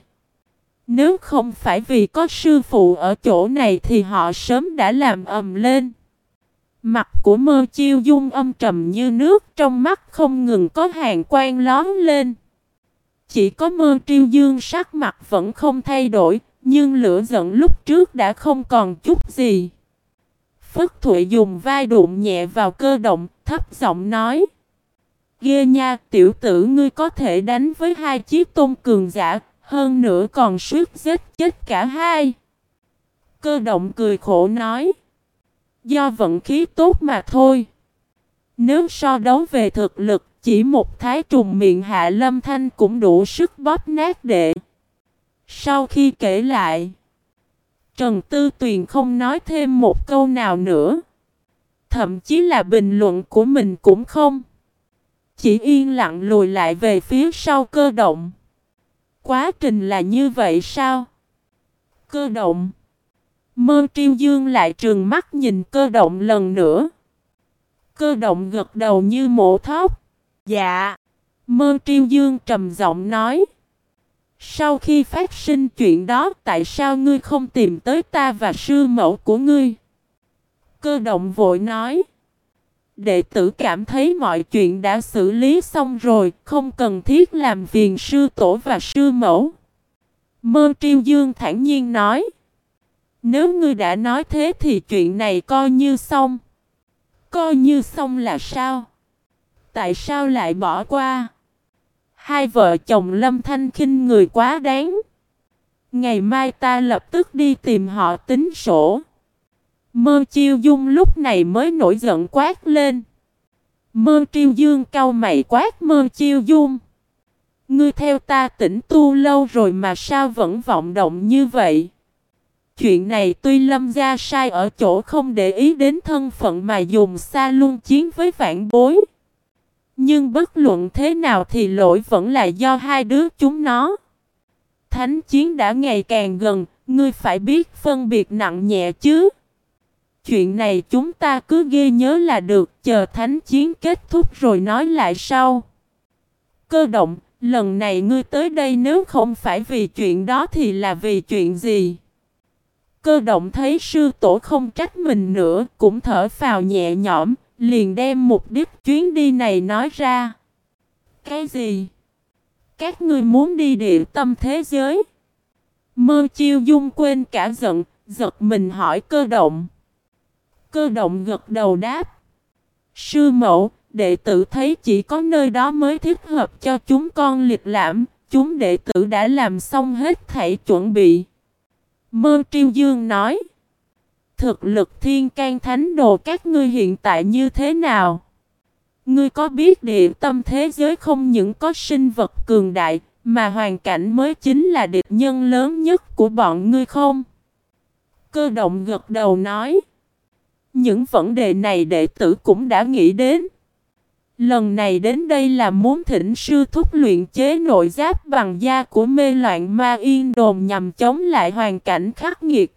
Nếu không phải vì có sư phụ ở chỗ này thì họ sớm đã làm ầm lên. Mặt của mơ chiêu dung âm trầm như nước trong mắt không ngừng có hàng quan lón lên. Chỉ có mơ triêu dương sắc mặt vẫn không thay đổi, nhưng lửa giận lúc trước đã không còn chút gì. Phất Thụy dùng vai đụng nhẹ vào cơ động, thấp giọng nói. Ghê nha, tiểu tử ngươi có thể đánh với hai chiếc tôn cường giả, hơn nữa còn suýt giết chết cả hai. Cơ động cười khổ nói. Do vận khí tốt mà thôi. Nếu so đấu về thực lực, chỉ một thái trùng miệng hạ lâm thanh cũng đủ sức bóp nát đệ. Sau khi kể lại, Trần Tư Tuyền không nói thêm một câu nào nữa. Thậm chí là bình luận của mình cũng không. chỉ yên lặng lùi lại về phía sau cơ động. Quá trình là như vậy sao? Cơ động. Mơ triêu dương lại trường mắt nhìn cơ động lần nữa. Cơ động gật đầu như mổ thóc. Dạ. Mơ triêu dương trầm giọng nói. Sau khi phát sinh chuyện đó tại sao ngươi không tìm tới ta và sư mẫu của ngươi? Cơ động vội nói. Đệ tử cảm thấy mọi chuyện đã xử lý xong rồi, không cần thiết làm phiền sư tổ và sư mẫu. Mơ triêu dương thản nhiên nói. Nếu ngươi đã nói thế thì chuyện này coi như xong. Coi như xong là sao? Tại sao lại bỏ qua? Hai vợ chồng Lâm Thanh khinh người quá đáng. Ngày mai ta lập tức đi tìm họ tính sổ. Mơ chiêu dung lúc này mới nổi giận quát lên. Mơ triêu dương cau mày quát mơ chiêu dung. Ngươi theo ta tỉnh tu lâu rồi mà sao vẫn vọng động như vậy? Chuyện này tuy lâm gia sai ở chỗ không để ý đến thân phận mà dùng xa luôn chiến với vạn bối. Nhưng bất luận thế nào thì lỗi vẫn là do hai đứa chúng nó. Thánh chiến đã ngày càng gần, ngươi phải biết phân biệt nặng nhẹ chứ. Chuyện này chúng ta cứ ghi nhớ là được, chờ thánh chiến kết thúc rồi nói lại sau. Cơ động, lần này ngươi tới đây nếu không phải vì chuyện đó thì là vì chuyện gì? Cơ động thấy sư tổ không trách mình nữa, cũng thở phào nhẹ nhõm, liền đem mục đích chuyến đi này nói ra. Cái gì? Các ngươi muốn đi địa tâm thế giới? Mơ chiêu dung quên cả giận, giật mình hỏi cơ động. Cơ động gật đầu đáp. Sư mẫu, đệ tử thấy chỉ có nơi đó mới thích hợp cho chúng con liệt lãm, chúng đệ tử đã làm xong hết thảy chuẩn bị. Mơ triêu dương nói. Thực lực thiên can thánh đồ các ngươi hiện tại như thế nào? Ngươi có biết địa tâm thế giới không những có sinh vật cường đại, mà hoàn cảnh mới chính là địch nhân lớn nhất của bọn ngươi không? Cơ động gật đầu nói. Những vấn đề này đệ tử cũng đã nghĩ đến. Lần này đến đây là muốn thỉnh sư thúc luyện chế nội giáp bằng da của mê loạn ma yên đồn nhằm chống lại hoàn cảnh khắc nghiệt.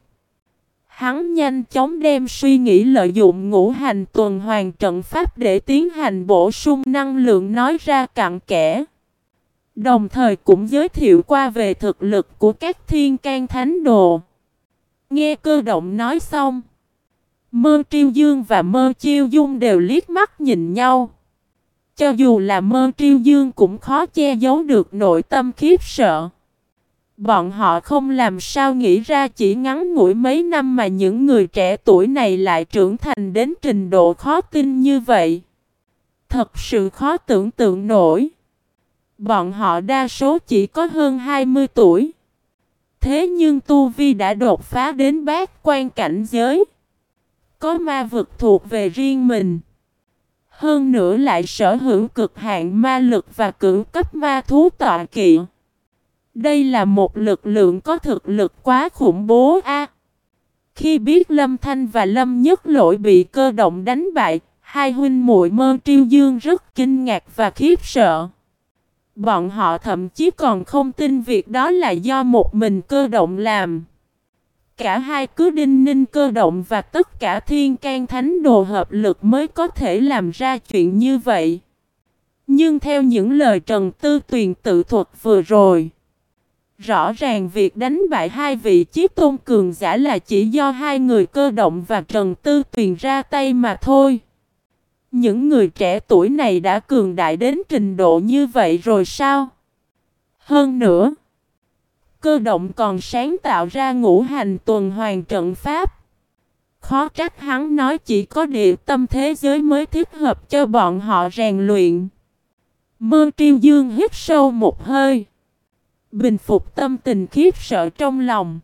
Hắn nhanh chóng đem suy nghĩ lợi dụng ngũ hành tuần hoàn trận pháp để tiến hành bổ sung năng lượng nói ra cặn kẽ. Đồng thời cũng giới thiệu qua về thực lực của các thiên can thánh đồ. Nghe cơ động nói xong. Mơ triêu dương và mơ chiêu dung đều liếc mắt nhìn nhau. Cho dù là mơ triêu dương cũng khó che giấu được nội tâm khiếp sợ. Bọn họ không làm sao nghĩ ra chỉ ngắn ngủi mấy năm mà những người trẻ tuổi này lại trưởng thành đến trình độ khó tin như vậy. Thật sự khó tưởng tượng nổi. Bọn họ đa số chỉ có hơn 20 tuổi. Thế nhưng Tu Vi đã đột phá đến bát quan cảnh giới. Có ma vực thuộc về riêng mình. Hơn nữa lại sở hữu cực hạn ma lực và cử cấp ma thú tọa kỵ. Đây là một lực lượng có thực lực quá khủng bố a. khi biết Lâm Thanh và Lâm Nhất Lỗi bị cơ động đánh bại, hai huynh muội mơ triêu dương rất kinh ngạc và khiếp sợ. Bọn họ thậm chí còn không tin việc đó là do một mình cơ động làm. Cả hai cứ đinh ninh cơ động và tất cả thiên can thánh đồ hợp lực mới có thể làm ra chuyện như vậy. Nhưng theo những lời Trần Tư Tuyền tự thuật vừa rồi, rõ ràng việc đánh bại hai vị chiếc tôn cường giả là chỉ do hai người cơ động và Trần Tư Tuyền ra tay mà thôi. Những người trẻ tuổi này đã cường đại đến trình độ như vậy rồi sao? Hơn nữa, Cơ động còn sáng tạo ra ngũ hành tuần hoàn trận pháp. Khó trách hắn nói chỉ có địa tâm thế giới mới thích hợp cho bọn họ rèn luyện. Mơ triêu dương hít sâu một hơi. Bình phục tâm tình khiếp sợ trong lòng.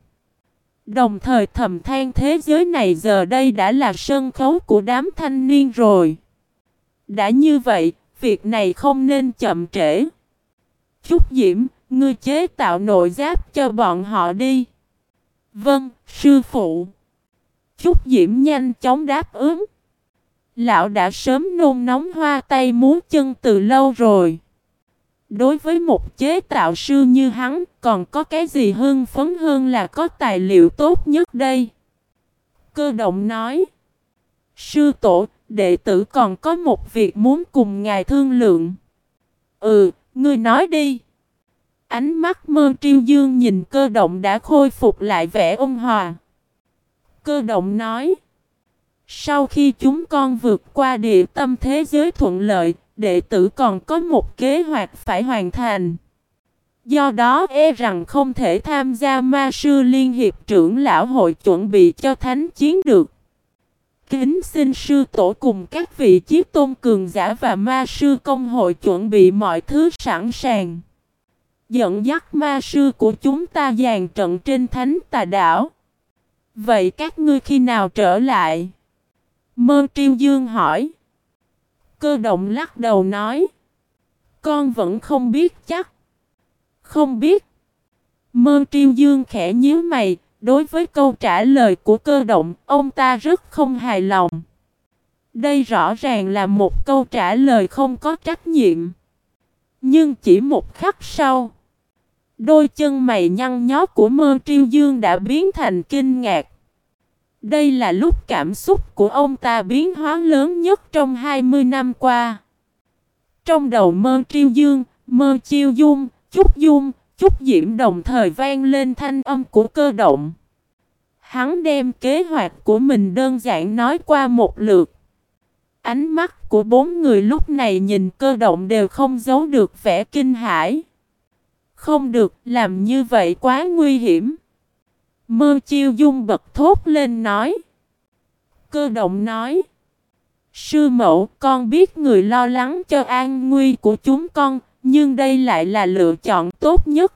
Đồng thời thầm than thế giới này giờ đây đã là sân khấu của đám thanh niên rồi. Đã như vậy, việc này không nên chậm trễ. Chúc Diễm, Ngươi chế tạo nội giáp cho bọn họ đi. Vâng, sư phụ. Trúc Diễm nhanh chóng đáp ứng. Lão đã sớm nôn nóng hoa tay múa chân từ lâu rồi. Đối với một chế tạo sư như hắn, còn có cái gì hưng phấn hơn là có tài liệu tốt nhất đây? Cơ động nói. Sư tổ, đệ tử còn có một việc muốn cùng ngài thương lượng. Ừ, ngươi nói đi. Ánh mắt mơ triêu dương nhìn cơ động đã khôi phục lại vẻ ôn hòa. Cơ động nói. Sau khi chúng con vượt qua địa tâm thế giới thuận lợi, đệ tử còn có một kế hoạch phải hoàn thành. Do đó e rằng không thể tham gia ma sư liên hiệp trưởng lão hội chuẩn bị cho thánh chiến được. Kính xin sư tổ cùng các vị chiếc tôn cường giả và ma sư công hội chuẩn bị mọi thứ sẵn sàng. Dẫn dắt ma sư của chúng ta dàn trận trên thánh tà đảo. Vậy các ngươi khi nào trở lại? Mơ triêu dương hỏi. Cơ động lắc đầu nói. Con vẫn không biết chắc. Không biết. Mơ triêu dương khẽ nhíu mày. Đối với câu trả lời của cơ động, ông ta rất không hài lòng. Đây rõ ràng là một câu trả lời không có trách nhiệm. Nhưng chỉ một khắc sau, đôi chân mày nhăn nhó của mơ triêu dương đã biến thành kinh ngạc. Đây là lúc cảm xúc của ông ta biến hóa lớn nhất trong 20 năm qua. Trong đầu mơ triêu dương, mơ chiêu dung, chúc dung, chúc diễm đồng thời vang lên thanh âm của cơ động. Hắn đem kế hoạch của mình đơn giản nói qua một lượt. Ánh mắt của bốn người lúc này nhìn cơ động đều không giấu được vẻ kinh hãi. Không được, làm như vậy quá nguy hiểm. Mơ chiêu dung bật thốt lên nói. Cơ động nói. Sư mẫu con biết người lo lắng cho an nguy của chúng con, nhưng đây lại là lựa chọn tốt nhất.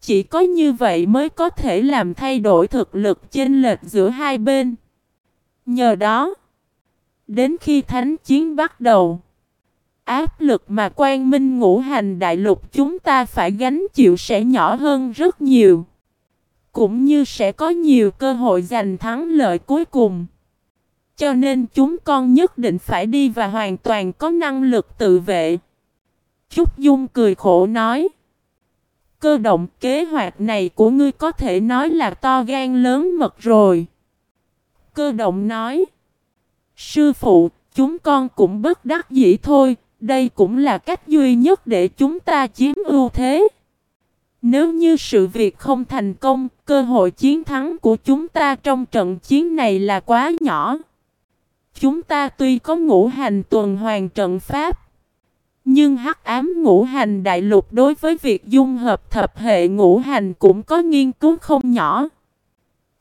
Chỉ có như vậy mới có thể làm thay đổi thực lực chênh lệch giữa hai bên. Nhờ đó, đến khi thánh chiến bắt đầu, áp lực mà quan minh ngũ hành đại lục chúng ta phải gánh chịu sẽ nhỏ hơn rất nhiều. Cũng như sẽ có nhiều cơ hội giành thắng lợi cuối cùng. Cho nên chúng con nhất định phải đi và hoàn toàn có năng lực tự vệ. Trúc Dung cười khổ nói. Cơ động kế hoạch này của ngươi có thể nói là to gan lớn mật rồi. Cơ động nói. Sư phụ, chúng con cũng bất đắc dĩ thôi, đây cũng là cách duy nhất để chúng ta chiếm ưu thế. Nếu như sự việc không thành công, cơ hội chiến thắng của chúng ta trong trận chiến này là quá nhỏ. Chúng ta tuy có ngũ hành tuần hoàn trận pháp, nhưng hắc ám ngũ hành đại lục đối với việc dung hợp thập hệ ngũ hành cũng có nghiên cứu không nhỏ.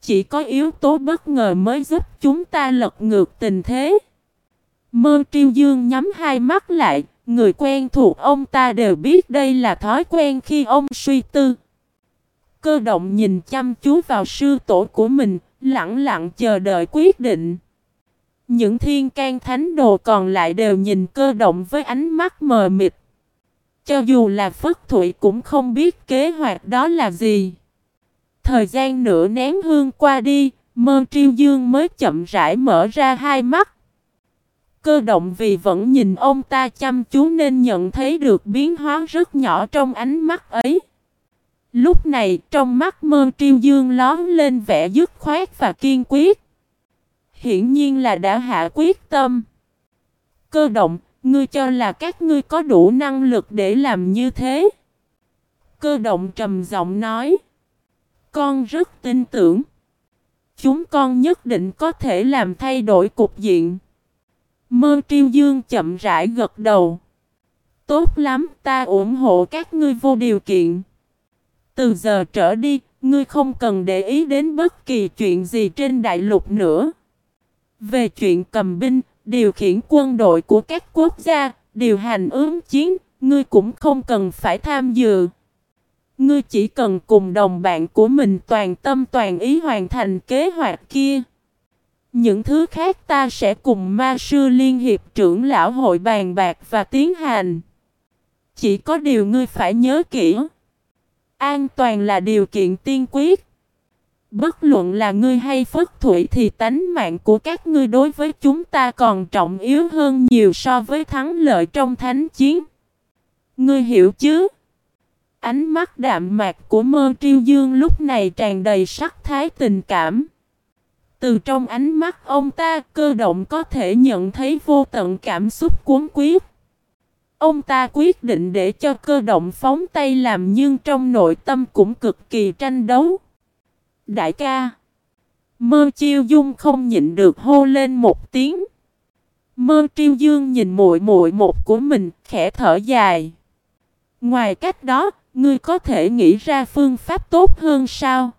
Chỉ có yếu tố bất ngờ mới giúp chúng ta lật ngược tình thế. Mơ triêu dương nhắm hai mắt lại, người quen thuộc ông ta đều biết đây là thói quen khi ông suy tư. Cơ động nhìn chăm chú vào sư tổ của mình, lặng lặng chờ đợi quyết định. Những thiên can thánh đồ còn lại đều nhìn cơ động với ánh mắt mờ mịt. Cho dù là Phất Thụy cũng không biết kế hoạch đó là gì. Thời gian nửa nén hương qua đi, mơ triêu dương mới chậm rãi mở ra hai mắt. Cơ động vì vẫn nhìn ông ta chăm chú nên nhận thấy được biến hóa rất nhỏ trong ánh mắt ấy. Lúc này trong mắt mơ triêu dương lón lên vẻ dứt khoát và kiên quyết. Hiển nhiên là đã hạ quyết tâm. Cơ động, ngươi cho là các ngươi có đủ năng lực để làm như thế. Cơ động trầm giọng nói. Con rất tin tưởng. Chúng con nhất định có thể làm thay đổi cục diện. Mơ triêu dương chậm rãi gật đầu. Tốt lắm, ta ủng hộ các ngươi vô điều kiện. Từ giờ trở đi, ngươi không cần để ý đến bất kỳ chuyện gì trên đại lục nữa. Về chuyện cầm binh, điều khiển quân đội của các quốc gia, điều hành ứng chiến, ngươi cũng không cần phải tham dự. Ngươi chỉ cần cùng đồng bạn của mình toàn tâm toàn ý hoàn thành kế hoạch kia. Những thứ khác ta sẽ cùng ma sư liên hiệp trưởng lão hội bàn bạc và tiến hành. Chỉ có điều ngươi phải nhớ kỹ. An toàn là điều kiện tiên quyết. Bất luận là ngươi hay Phất Thủy thì tánh mạng của các ngươi đối với chúng ta còn trọng yếu hơn nhiều so với thắng lợi trong thánh chiến. Ngươi hiểu chứ? Ánh mắt đạm mạc của mơ triêu dương lúc này tràn đầy sắc thái tình cảm. Từ trong ánh mắt ông ta cơ động có thể nhận thấy vô tận cảm xúc cuốn quyết. Ông ta quyết định để cho cơ động phóng tay làm nhưng trong nội tâm cũng cực kỳ tranh đấu. Đại ca Mơ chiêu dung không nhịn được hô lên một tiếng. Mơ triêu dương nhìn muội muội một của mình khẽ thở dài. Ngoài cách đó, ngươi có thể nghĩ ra phương pháp tốt hơn sao?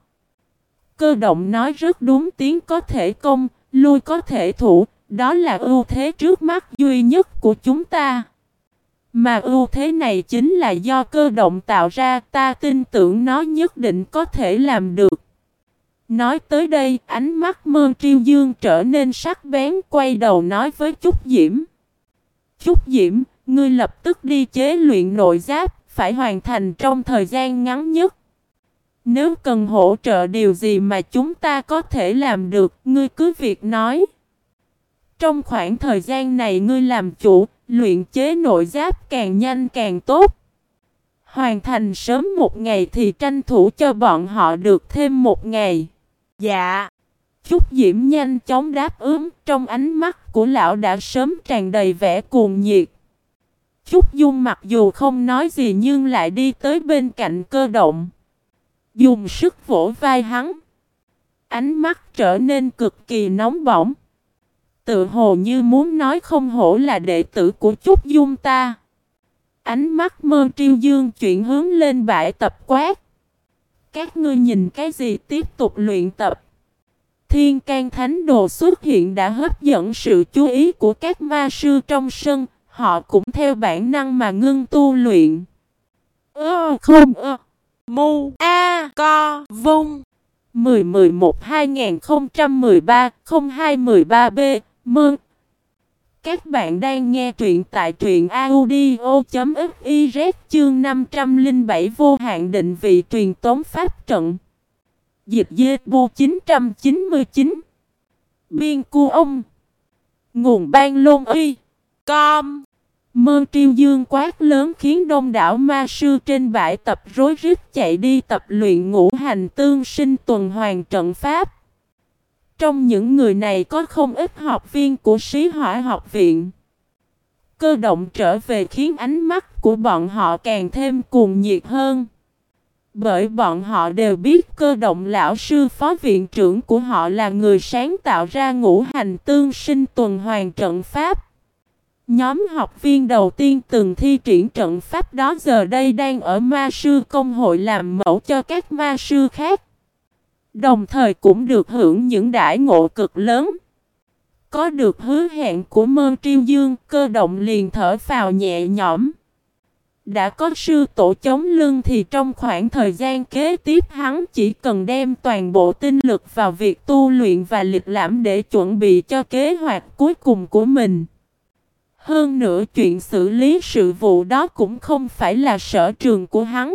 Cơ động nói rất đúng tiếng có thể công, lui có thể thủ, đó là ưu thế trước mắt duy nhất của chúng ta. Mà ưu thế này chính là do cơ động tạo ra, ta tin tưởng nó nhất định có thể làm được. Nói tới đây, ánh mắt mơn triêu dương trở nên sắc bén, quay đầu nói với Trúc Diễm. Trúc Diễm, ngươi lập tức đi chế luyện nội giáp, phải hoàn thành trong thời gian ngắn nhất. Nếu cần hỗ trợ điều gì mà chúng ta có thể làm được, ngươi cứ việc nói. Trong khoảng thời gian này ngươi làm chủ, luyện chế nội giáp càng nhanh càng tốt. Hoàn thành sớm một ngày thì tranh thủ cho bọn họ được thêm một ngày. Dạ. Trúc Diễm nhanh chóng đáp ứng trong ánh mắt của lão đã sớm tràn đầy vẻ cuồng nhiệt. Trúc Dung mặc dù không nói gì nhưng lại đi tới bên cạnh cơ động. Dùng sức vỗ vai hắn. Ánh mắt trở nên cực kỳ nóng bỏng. Tự hồ như muốn nói không hổ là đệ tử của Trúc Dung ta. Ánh mắt mơ triêu dương chuyển hướng lên bãi tập quát. Các ngươi nhìn cái gì tiếp tục luyện tập. Thiên can thánh đồ xuất hiện đã hấp dẫn sự chú ý của các ma sư trong sân. Họ cũng theo bản năng mà ngưng tu luyện. Ơ, không, ơ. Mu, A Co Vung. 1011 2013 0213 B Mơn Các bạn đang nghe truyện tại truyện audio.fiz chương 507 vô hạn định vị truyền tống pháp trận. Dịch dê bu 999 Biên cu ông. Nguồn ban lôn uy Com Mơ triêu dương quát lớn khiến đông đảo ma sư trên bãi tập rối rít chạy đi tập luyện ngũ hành tương sinh tuần hoàn trận pháp. Trong những người này có không ít học viên của sĩ hỏa học viện. Cơ động trở về khiến ánh mắt của bọn họ càng thêm cuồng nhiệt hơn. Bởi bọn họ đều biết cơ động lão sư phó viện trưởng của họ là người sáng tạo ra ngũ hành tương sinh tuần hoàn trận pháp. Nhóm học viên đầu tiên từng thi triển trận pháp đó giờ đây đang ở ma sư công hội làm mẫu cho các ma sư khác. Đồng thời cũng được hưởng những đại ngộ cực lớn. Có được hứa hẹn của mơ triêu dương, cơ động liền thở phào nhẹ nhõm. Đã có sư tổ chống lưng thì trong khoảng thời gian kế tiếp hắn chỉ cần đem toàn bộ tinh lực vào việc tu luyện và lịch lãm để chuẩn bị cho kế hoạch cuối cùng của mình. Hơn nữa chuyện xử lý sự vụ đó cũng không phải là sở trường của hắn.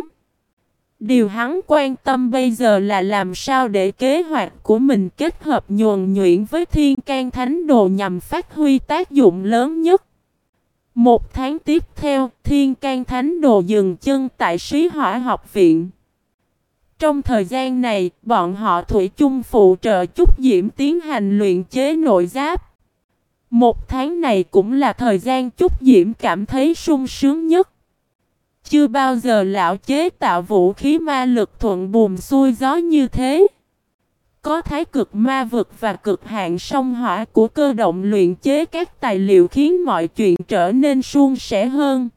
Điều hắn quan tâm bây giờ là làm sao để kế hoạch của mình kết hợp nhuần nhuyễn với thiên can thánh đồ nhằm phát huy tác dụng lớn nhất. Một tháng tiếp theo, thiên can thánh đồ dừng chân tại sĩ hỏa học viện. Trong thời gian này, bọn họ thủy chung phụ trợ trúc diễm tiến hành luyện chế nội giáp. Một tháng này cũng là thời gian Trúc Diễm cảm thấy sung sướng nhất. Chưa bao giờ lão chế tạo vũ khí ma lực thuận buồm xuôi gió như thế. Có thái cực ma vực và cực hạn sông hỏa của cơ động luyện chế các tài liệu khiến mọi chuyện trở nên suôn sẻ hơn.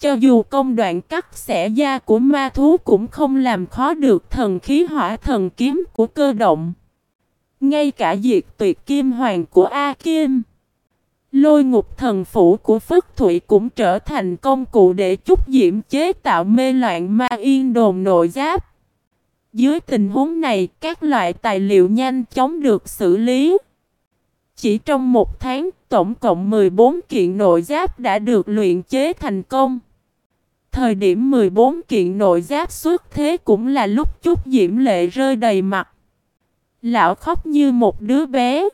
Cho dù công đoạn cắt xẻ da của ma thú cũng không làm khó được thần khí hỏa thần kiếm của cơ động. Ngay cả diệt tuyệt kim hoàng của A Kim. Lôi ngục thần phủ của Phất Thụy cũng trở thành công cụ để chúc diễm chế tạo mê loạn ma yên đồn nội giáp. Dưới tình huống này, các loại tài liệu nhanh chóng được xử lý. Chỉ trong một tháng, tổng cộng 14 kiện nội giáp đã được luyện chế thành công. Thời điểm 14 kiện nội giáp xuất thế cũng là lúc chút diễm lệ rơi đầy mặt. Lão khóc như một đứa bé.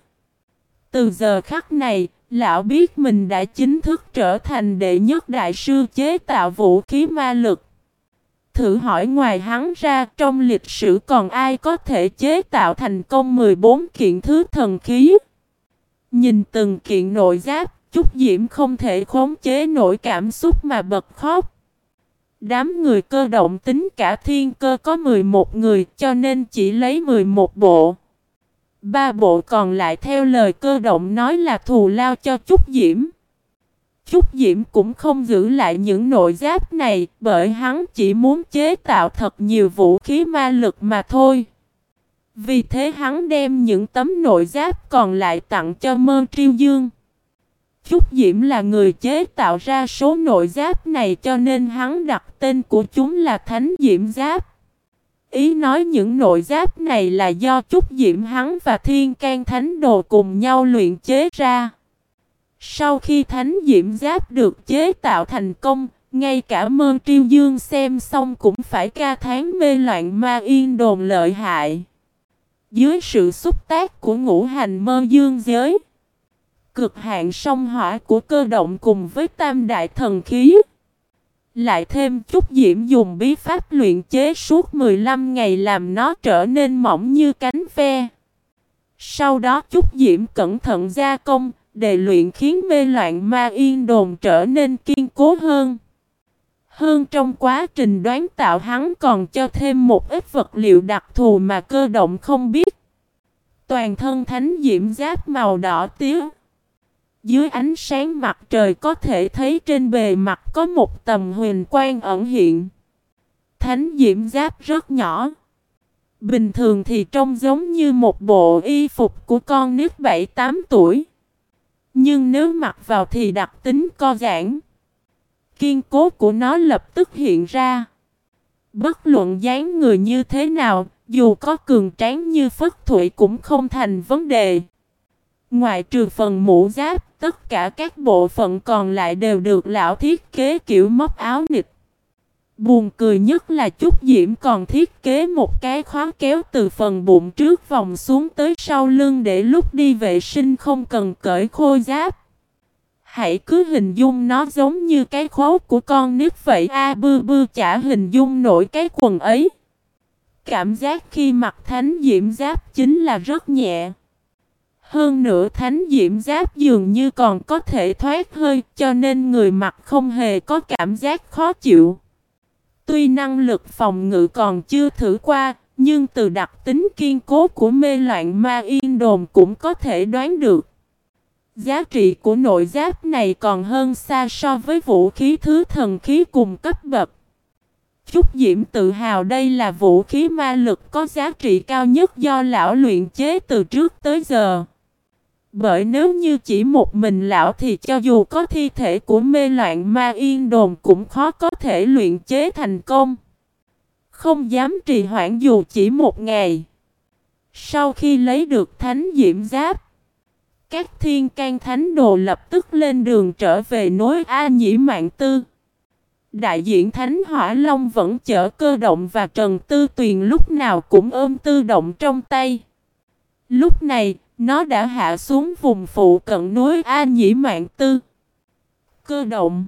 Từ giờ khắc này, lão biết mình đã chính thức trở thành đệ nhất đại sư chế tạo vũ khí ma lực. Thử hỏi ngoài hắn ra trong lịch sử còn ai có thể chế tạo thành công 14 kiện thứ thần khí. Nhìn từng kiện nội giáp, Trúc Diễm không thể khống chế nổi cảm xúc mà bật khóc. Đám người cơ động tính cả thiên cơ có 11 người cho nên chỉ lấy 11 bộ. Ba bộ còn lại theo lời cơ động nói là thù lao cho Trúc Diễm. Trúc Diễm cũng không giữ lại những nội giáp này bởi hắn chỉ muốn chế tạo thật nhiều vũ khí ma lực mà thôi. Vì thế hắn đem những tấm nội giáp còn lại tặng cho Mơ Triêu Dương. Trúc Diễm là người chế tạo ra số nội giáp này cho nên hắn đặt tên của chúng là Thánh Diễm Giáp. Ý nói những nội giáp này là do Trúc Diễm hắn và Thiên can Thánh Đồ cùng nhau luyện chế ra. Sau khi Thánh Diễm Giáp được chế tạo thành công, ngay cả Mơ Triêu Dương xem xong cũng phải ca tháng mê loạn ma yên đồn lợi hại. Dưới sự xúc tác của ngũ hành mơ dương giới, cực hạn sông hỏa của cơ động cùng với tam đại thần khí, lại thêm chút diễm dùng bí pháp luyện chế suốt 15 ngày làm nó trở nên mỏng như cánh ve. Sau đó chút diễm cẩn thận gia công, để luyện khiến mê loạn ma yên đồn trở nên kiên cố hơn. Hơn trong quá trình đoán tạo hắn còn cho thêm một ít vật liệu đặc thù mà cơ động không biết. Toàn thân thánh diễm giáp màu đỏ tía. Dưới ánh sáng mặt trời có thể thấy trên bề mặt có một tầm huyền quang ẩn hiện. Thánh diễm giáp rất nhỏ. Bình thường thì trông giống như một bộ y phục của con nít 7-8 tuổi. Nhưng nếu mặc vào thì đặc tính co giãn. Kiên cố của nó lập tức hiện ra. Bất luận dáng người như thế nào, dù có cường tráng như phất thủy cũng không thành vấn đề. Ngoài trừ phần mũ giáp, tất cả các bộ phận còn lại đều được lão thiết kế kiểu móc áo nịch. Buồn cười nhất là Trúc Diễm còn thiết kế một cái khóa kéo từ phần bụng trước vòng xuống tới sau lưng để lúc đi vệ sinh không cần cởi khô giáp. Hãy cứ hình dung nó giống như cái khố của con nít vậy a à, bư bư chả hình dung nổi cái quần ấy. Cảm giác khi mặc thánh diễm giáp chính là rất nhẹ. Hơn nữa thánh diễm giáp dường như còn có thể thoát hơi cho nên người mặc không hề có cảm giác khó chịu. Tuy năng lực phòng ngự còn chưa thử qua, nhưng từ đặc tính kiên cố của mê loạn ma yên đồn cũng có thể đoán được. Giá trị của nội giáp này còn hơn xa so với vũ khí thứ thần khí cùng cấp bậc. Chúc Diễm tự hào đây là vũ khí ma lực có giá trị cao nhất do lão luyện chế từ trước tới giờ. Bởi nếu như chỉ một mình lão thì cho dù có thi thể của mê loạn ma yên đồn cũng khó có thể luyện chế thành công. Không dám trì hoãn dù chỉ một ngày. Sau khi lấy được thánh diễm giáp, các thiên can thánh đồ lập tức lên đường trở về nối A Nhĩ Mạng Tư. Đại diện Thánh Hỏa Long vẫn chở cơ động và Trần Tư Tuyền lúc nào cũng ôm tư động trong tay. Lúc này, nó đã hạ xuống vùng phụ cận núi A Nhĩ Mạng Tư. Cơ động.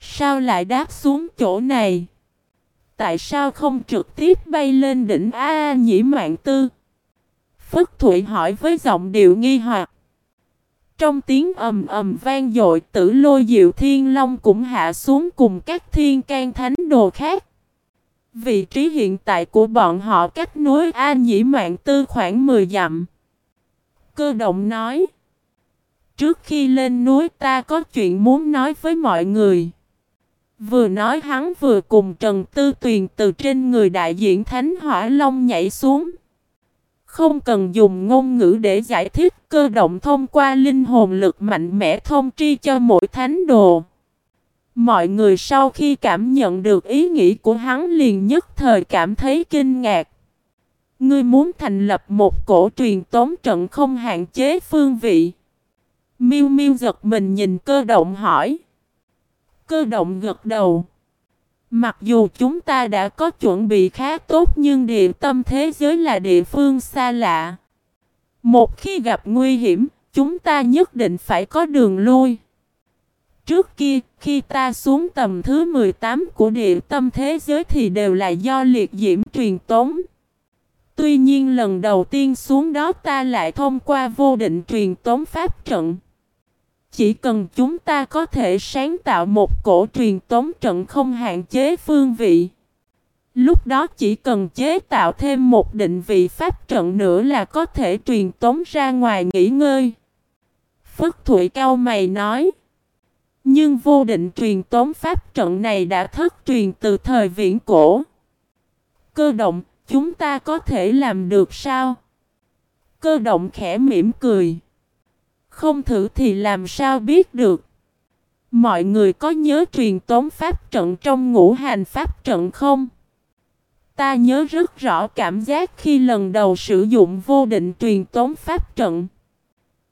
Sao lại đáp xuống chỗ này? Tại sao không trực tiếp bay lên đỉnh A Nhĩ Mạng Tư? Phất Thụy hỏi với giọng điệu nghi hoặc. Trong tiếng ầm ầm vang dội, tử lôi diệu thiên long cũng hạ xuống cùng các thiên can thánh đồ khác. Vị trí hiện tại của bọn họ cách núi A Nhĩ Mạng Tư khoảng 10 dặm. Cơ động nói. Trước khi lên núi ta có chuyện muốn nói với mọi người. Vừa nói hắn vừa cùng Trần Tư Tuyền từ trên người đại diện Thánh Hỏa Long nhảy xuống. Không cần dùng ngôn ngữ để giải thích, cơ động thông qua linh hồn lực mạnh mẽ thông tri cho mỗi thánh đồ. Mọi người sau khi cảm nhận được ý nghĩ của hắn liền nhất thời cảm thấy kinh ngạc. Ngươi muốn thành lập một cổ truyền tống trận không hạn chế phương vị. Miu Miu giật mình nhìn cơ động hỏi. Cơ động gật đầu. Mặc dù chúng ta đã có chuẩn bị khá tốt nhưng địa tâm thế giới là địa phương xa lạ. Một khi gặp nguy hiểm, chúng ta nhất định phải có đường lui. Trước kia, khi ta xuống tầm thứ 18 của địa tâm thế giới thì đều là do liệt diễm truyền tống. Tuy nhiên lần đầu tiên xuống đó ta lại thông qua vô định truyền tống pháp trận. Chỉ cần chúng ta có thể sáng tạo một cổ truyền tống trận không hạn chế phương vị. Lúc đó chỉ cần chế tạo thêm một định vị pháp trận nữa là có thể truyền tống ra ngoài nghỉ ngơi. Phất Thụy cao mày nói. Nhưng vô định truyền tống pháp trận này đã thất truyền từ thời viễn cổ. Cơ động, chúng ta có thể làm được sao? Cơ động khẽ mỉm cười. Không thử thì làm sao biết được. Mọi người có nhớ truyền tống pháp trận trong ngũ hành pháp trận không? Ta nhớ rất rõ cảm giác khi lần đầu sử dụng vô định truyền tống pháp trận.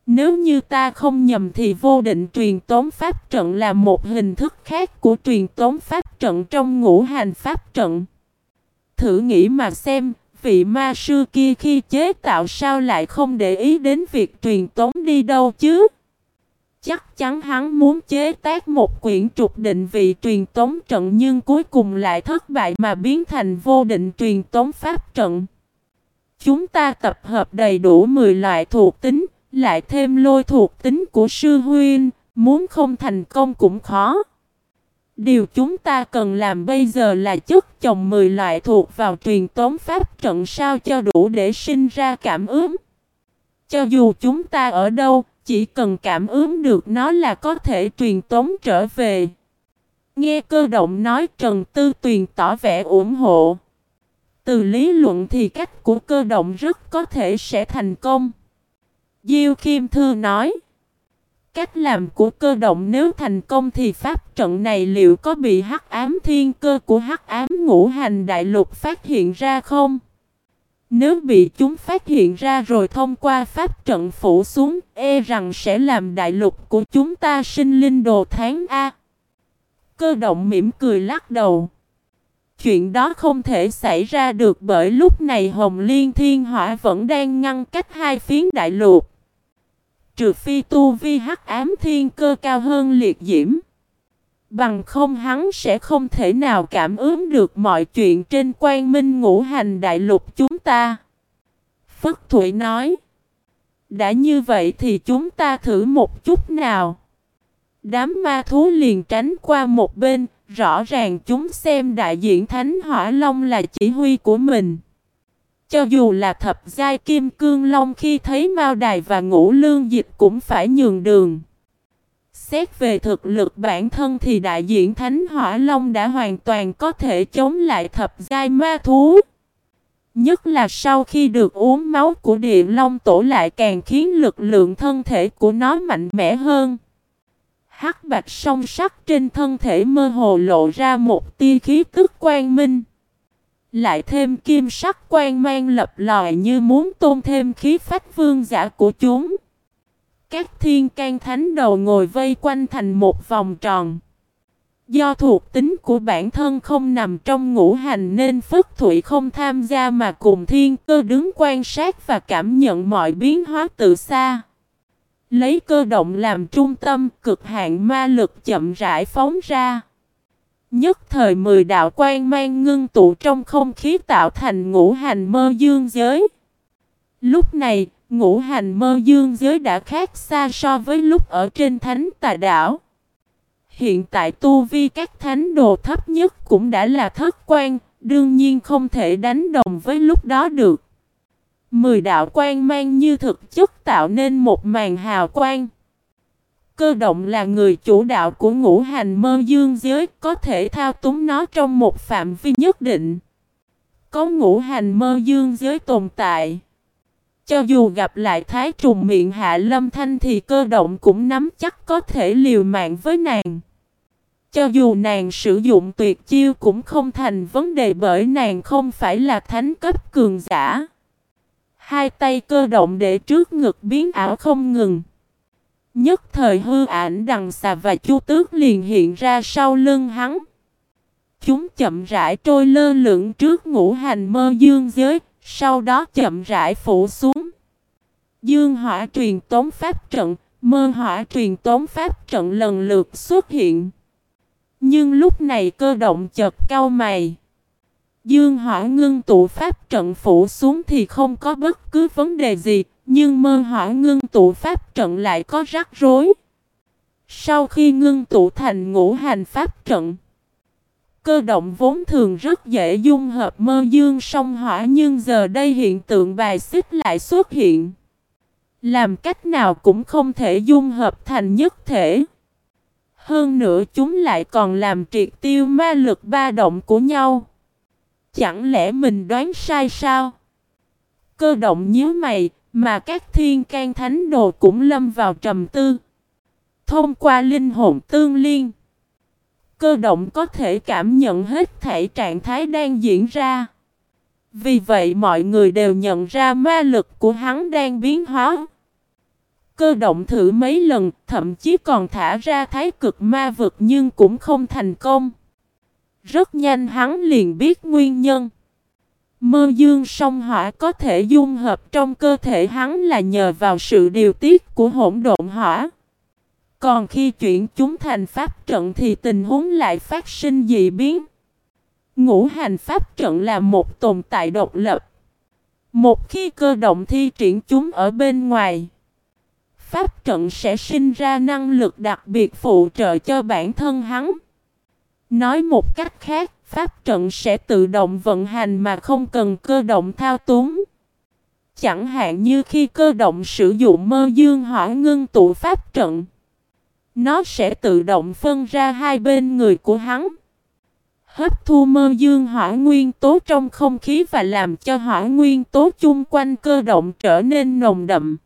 Nếu như ta không nhầm thì vô định truyền tống pháp trận là một hình thức khác của truyền tống pháp trận trong ngũ hành pháp trận. Thử nghĩ mà xem, vị ma sư kia khi chế tạo sao lại không để ý đến việc truyền tống đi đâu chứ? Chắc chắn hắn muốn chế tác một quyển trục định vị truyền tống trận nhưng cuối cùng lại thất bại mà biến thành vô định truyền tống pháp trận. Chúng ta tập hợp đầy đủ 10 loại thuộc tính, lại thêm lôi thuộc tính của sư huyên, muốn không thành công cũng khó. Điều chúng ta cần làm bây giờ là chất chồng 10 loại thuộc vào truyền tống pháp trận sao cho đủ để sinh ra cảm ứng. Cho dù chúng ta ở đâu, chỉ cần cảm ứng được nó là có thể truyền tống trở về. Nghe cơ động nói Trần Tư Tuyền tỏ vẻ ủng hộ. Từ lý luận thì cách của cơ động rất có thể sẽ thành công. Diêu Kim Thư nói. Cách làm của cơ động nếu thành công thì pháp trận này liệu có bị hắc ám thiên cơ của hắc ám ngũ hành đại lục phát hiện ra không? Nếu bị chúng phát hiện ra rồi thông qua pháp trận phủ xuống, e rằng sẽ làm đại lục của chúng ta sinh linh đồ tháng A. Cơ động mỉm cười lắc đầu. Chuyện đó không thể xảy ra được bởi lúc này Hồng Liên Thiên Hỏa vẫn đang ngăn cách hai phiến đại lục. Trừ phi tu vi hắc ám thiên cơ cao hơn liệt diễm. Bằng không hắn sẽ không thể nào cảm ứng được mọi chuyện trên quan minh ngũ hành đại lục chúng ta. Phất Thụy nói. Đã như vậy thì chúng ta thử một chút nào. Đám ma thú liền tránh qua một bên, rõ ràng chúng xem đại diện Thánh Hỏa Long là chỉ huy của mình. Cho dù là thập giai kim cương long khi thấy Mao Đài và Ngũ Lương Dịch cũng phải nhường đường. Xét về thực lực bản thân thì đại diện Thánh Hỏa Long đã hoàn toàn có thể chống lại thập giai ma thú. Nhất là sau khi được uống máu của địa long tổ lại càng khiến lực lượng thân thể của nó mạnh mẽ hơn. Hắc bạch song sắc trên thân thể mơ hồ lộ ra một tia khí tức quang minh. Lại thêm kim sắc quan mang lập lòi như muốn tôn thêm khí phách vương giả của chúng. Các thiên can thánh đầu ngồi vây quanh thành một vòng tròn. Do thuộc tính của bản thân không nằm trong ngũ hành nên Phất Thụy không tham gia mà cùng thiên cơ đứng quan sát và cảm nhận mọi biến hóa từ xa. Lấy cơ động làm trung tâm, cực hạn ma lực chậm rãi phóng ra. Nhất thời mười đạo quan mang ngưng tụ trong không khí tạo thành ngũ hành mơ dương giới. Lúc này, ngũ hành mơ dương giới đã khác xa so với lúc ở trên thánh tà đảo. Hiện tại tu vi các thánh đồ thấp nhất cũng đã là thất quan, đương nhiên không thể đánh đồng với lúc đó được. Mười đạo quan mang như thực chất tạo nên một màn hào quang. Cơ động là người chủ đạo của ngũ hành mơ dương giới, có thể thao túng nó trong một phạm vi nhất định. Có ngũ hành mơ dương giới tồn tại. Cho dù gặp lại thái trùng miệng hạ lâm thanh thì cơ động cũng nắm chắc có thể liều mạng với nàng. Cho dù nàng sử dụng tuyệt chiêu cũng không thành vấn đề bởi nàng không phải là thánh cấp cường giả. Hai tay cơ động để trước ngực biến ảo không ngừng. Nhất thời hư ảnh đằng xà và chu tước liền hiện ra sau lưng hắn. chúng chậm rãi trôi lơ lửng trước ngũ hành mơ dương giới, sau đó chậm rãi phủ xuống. Dương hỏa truyền tống pháp trận, mơ hỏa truyền tống pháp trận lần lượt xuất hiện. Nhưng lúc này cơ động chợt cau mày. Dương hỏa ngưng tụ pháp trận phủ xuống thì không có bất cứ vấn đề gì, nhưng mơ hỏa ngưng tụ pháp trận lại có rắc rối. Sau khi ngưng tụ thành ngũ hành pháp trận, cơ động vốn thường rất dễ dung hợp mơ dương song hỏa nhưng giờ đây hiện tượng bài xích lại xuất hiện. Làm cách nào cũng không thể dung hợp thành nhất thể. Hơn nữa chúng lại còn làm triệt tiêu ma lực ba động của nhau. Chẳng lẽ mình đoán sai sao? Cơ động nhíu mày, mà các thiên can thánh đồ cũng lâm vào trầm tư. Thông qua linh hồn tương liên, cơ động có thể cảm nhận hết thể trạng thái đang diễn ra. Vì vậy mọi người đều nhận ra ma lực của hắn đang biến hóa. Cơ động thử mấy lần, thậm chí còn thả ra thái cực ma vực nhưng cũng không thành công. Rất nhanh hắn liền biết nguyên nhân. Mơ dương song hỏa có thể dung hợp trong cơ thể hắn là nhờ vào sự điều tiết của hỗn độn hỏa. Còn khi chuyển chúng thành pháp trận thì tình huống lại phát sinh dị biến. Ngũ hành pháp trận là một tồn tại độc lập. Một khi cơ động thi triển chúng ở bên ngoài, pháp trận sẽ sinh ra năng lực đặc biệt phụ trợ cho bản thân hắn. Nói một cách khác, pháp trận sẽ tự động vận hành mà không cần cơ động thao túng. Chẳng hạn như khi cơ động sử dụng mơ dương hỏa ngưng tụ pháp trận. Nó sẽ tự động phân ra hai bên người của hắn. Hấp thu mơ dương hỏa nguyên tố trong không khí và làm cho hỏa nguyên tố chung quanh cơ động trở nên nồng đậm.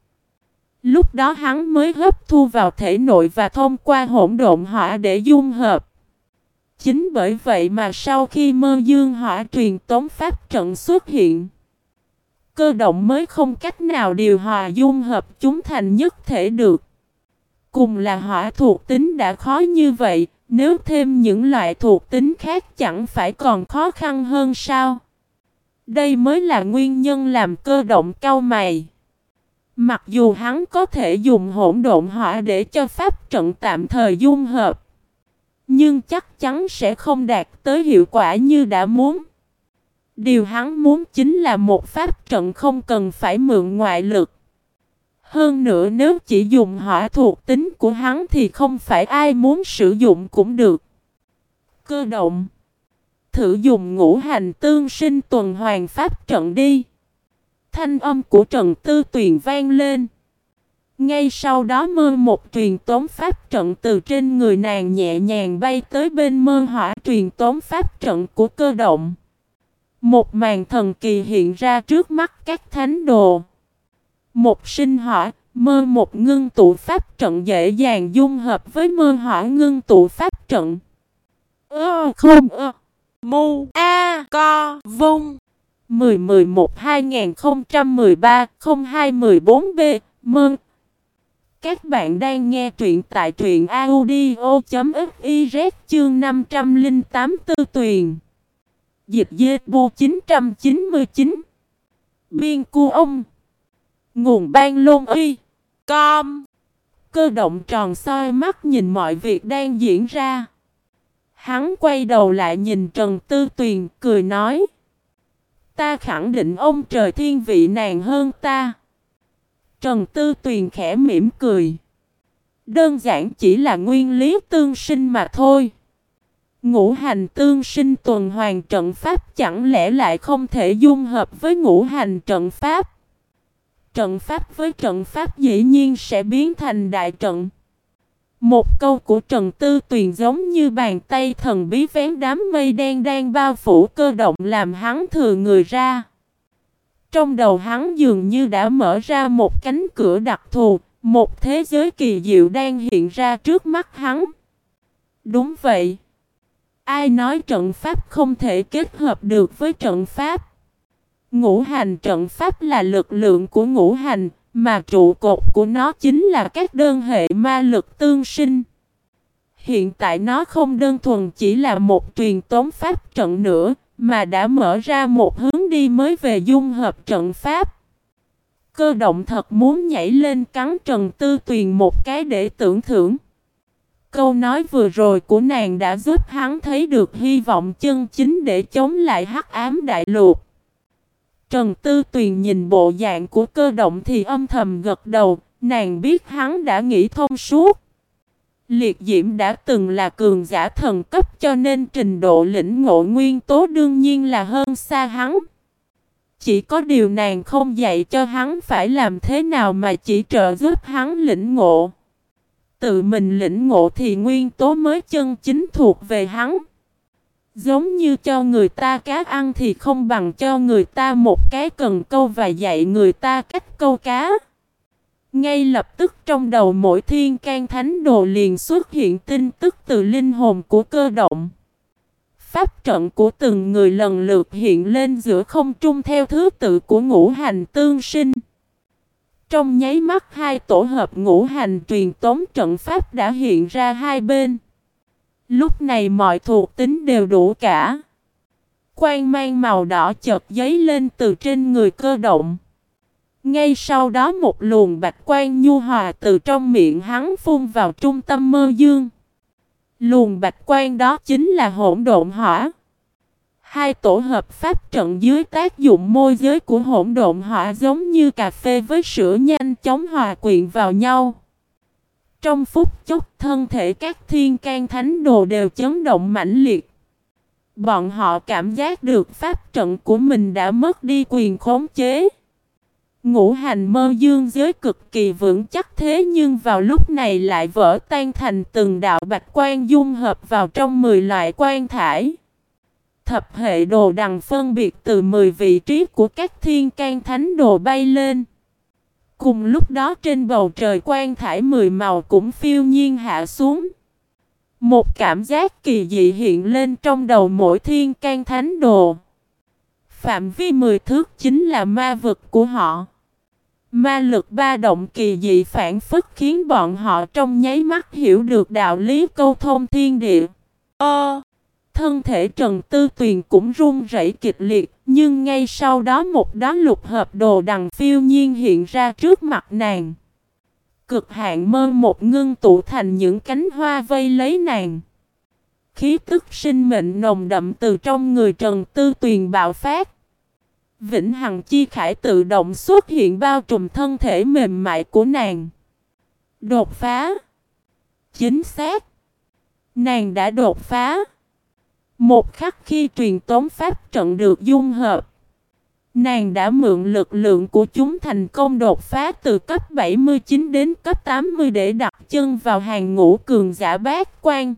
Lúc đó hắn mới hấp thu vào thể nội và thông qua hỗn độn hỏa để dung hợp. Chính bởi vậy mà sau khi mơ dương hỏa truyền tống pháp trận xuất hiện, cơ động mới không cách nào điều hòa dung hợp chúng thành nhất thể được. Cùng là hỏa thuộc tính đã khó như vậy, nếu thêm những loại thuộc tính khác chẳng phải còn khó khăn hơn sao? Đây mới là nguyên nhân làm cơ động cao mày. Mặc dù hắn có thể dùng hỗn độn hỏa để cho pháp trận tạm thời dung hợp, nhưng chắc chắn sẽ không đạt tới hiệu quả như đã muốn. Điều hắn muốn chính là một pháp trận không cần phải mượn ngoại lực. Hơn nữa nếu chỉ dùng hỏa thuộc tính của hắn thì không phải ai muốn sử dụng cũng được. Cơ động Thử dùng ngũ hành tương sinh tuần hoàn pháp trận đi. Thanh âm của Trần Tư Tuyền vang lên. Ngay sau đó mơ một truyền tống pháp trận từ trên người nàng nhẹ nhàng bay tới bên mơ hỏa truyền tống pháp trận của cơ động. Một màn thần kỳ hiện ra trước mắt các thánh đồ. Một sinh hỏa, mơ một ngưng tụ pháp trận dễ dàng dung hợp với mơ hỏa ngưng tụ pháp trận. Ơ không ơ. Mu A Co Vung 1011 2013 0214 B Mơn các bạn đang nghe truyện tại truyện audio.fiz chương 508 tư tuyền. Dịch dê bu 999 Biên cu ông. Nguồn ban lôn y. Com. Cơ động tròn soi mắt nhìn mọi việc đang diễn ra. Hắn quay đầu lại nhìn Trần Tư Tuyền, cười nói, Ta khẳng định ông trời thiên vị nàng hơn ta. Trần Tư Tuyền khẽ mỉm cười. Đơn giản chỉ là nguyên lý tương sinh mà thôi. Ngũ hành tương sinh tuần hoàn trận pháp chẳng lẽ lại không thể dung hợp với ngũ hành trận pháp. Trận pháp với trận pháp dĩ nhiên sẽ biến thành đại trận. Một câu của Trần Tư Tuyền giống như bàn tay thần bí vén đám mây đen đang bao phủ cơ động làm hắn thừa người ra. Trong đầu hắn dường như đã mở ra một cánh cửa đặc thù, một thế giới kỳ diệu đang hiện ra trước mắt hắn. Đúng vậy. Ai nói trận pháp không thể kết hợp được với trận pháp? Ngũ hành trận pháp là lực lượng của ngũ hành, mà trụ cột của nó chính là các đơn hệ ma lực tương sinh. Hiện tại nó không đơn thuần chỉ là một truyền tống pháp trận nữa, mà đã mở ra một hướng đi mới về dung hợp trận pháp. Cơ động thật muốn nhảy lên cắn Trần Tư Tuyền một cái để tưởng thưởng. Câu nói vừa rồi của nàng đã giúp hắn thấy được hy vọng chân chính để chống lại hắc ám đại lục. Trần Tư Tuyền nhìn bộ dạng của cơ động thì âm thầm gật đầu, nàng biết hắn đã nghĩ thông suốt. Liệt diễm đã từng là cường giả thần cấp cho nên trình độ lĩnh ngộ nguyên tố đương nhiên là hơn xa hắn. Chỉ có điều nàng không dạy cho hắn phải làm thế nào mà chỉ trợ giúp hắn lĩnh ngộ. Tự mình lĩnh ngộ thì nguyên tố mới chân chính thuộc về hắn. Giống như cho người ta cá ăn thì không bằng cho người ta một cái cần câu và dạy người ta cách câu cá. Ngay lập tức trong đầu mỗi thiên can thánh đồ liền xuất hiện tin tức từ linh hồn của cơ động. Pháp trận của từng người lần lượt hiện lên giữa không trung theo thứ tự của ngũ hành tương sinh. Trong nháy mắt hai tổ hợp ngũ hành truyền tống trận pháp đã hiện ra hai bên. Lúc này mọi thuộc tính đều đủ cả. Quang mang màu đỏ chợt giấy lên từ trên người cơ động. Ngay sau đó một luồng bạch quang nhu hòa từ trong miệng hắn phun vào trung tâm mơ dương. Luồng bạch quang đó chính là hỗn độn hỏa. Hai tổ hợp pháp trận dưới tác dụng môi giới của hỗn độn hỏa giống như cà phê với sữa nhanh chóng hòa quyện vào nhau. Trong phút chốc, thân thể các thiên can thánh đồ đều chấn động mãnh liệt. Bọn họ cảm giác được pháp trận của mình đã mất đi quyền khống chế. Ngũ hành mơ dương giới cực kỳ vững chắc thế nhưng vào lúc này lại vỡ tan thành từng đạo bạch quan dung hợp vào trong 10 loại quan thải. Thập hệ đồ đằng phân biệt từ 10 vị trí của các thiên can thánh đồ bay lên. Cùng lúc đó trên bầu trời quan thải 10 màu cũng phiêu nhiên hạ xuống. Một cảm giác kỳ dị hiện lên trong đầu mỗi thiên can thánh đồ. Phạm vi 10 thước chính là ma vực của họ. Ma lực ba động kỳ dị phản phức khiến bọn họ trong nháy mắt hiểu được đạo lý câu thông thiên địa. Ơ! thân thể Trần Tư Tuyền cũng run rẩy kịch liệt, nhưng ngay sau đó một đá lục hợp đồ đằng phiêu nhiên hiện ra trước mặt nàng. Cực hạn mơ một ngưng tụ thành những cánh hoa vây lấy nàng. Khí tức sinh mệnh nồng đậm từ trong người Trần Tư Tuyền bạo phát. Vĩnh Hằng Chi Khải tự động xuất hiện bao trùm thân thể mềm mại của nàng. Đột phá. Chính xác. Nàng đã đột phá. Một khắc khi truyền tống pháp trận được dung hợp. Nàng đã mượn lực lượng của chúng thành công đột phá từ cấp 79 đến cấp 80 để đặt chân vào hàng ngũ cường giả bát quan.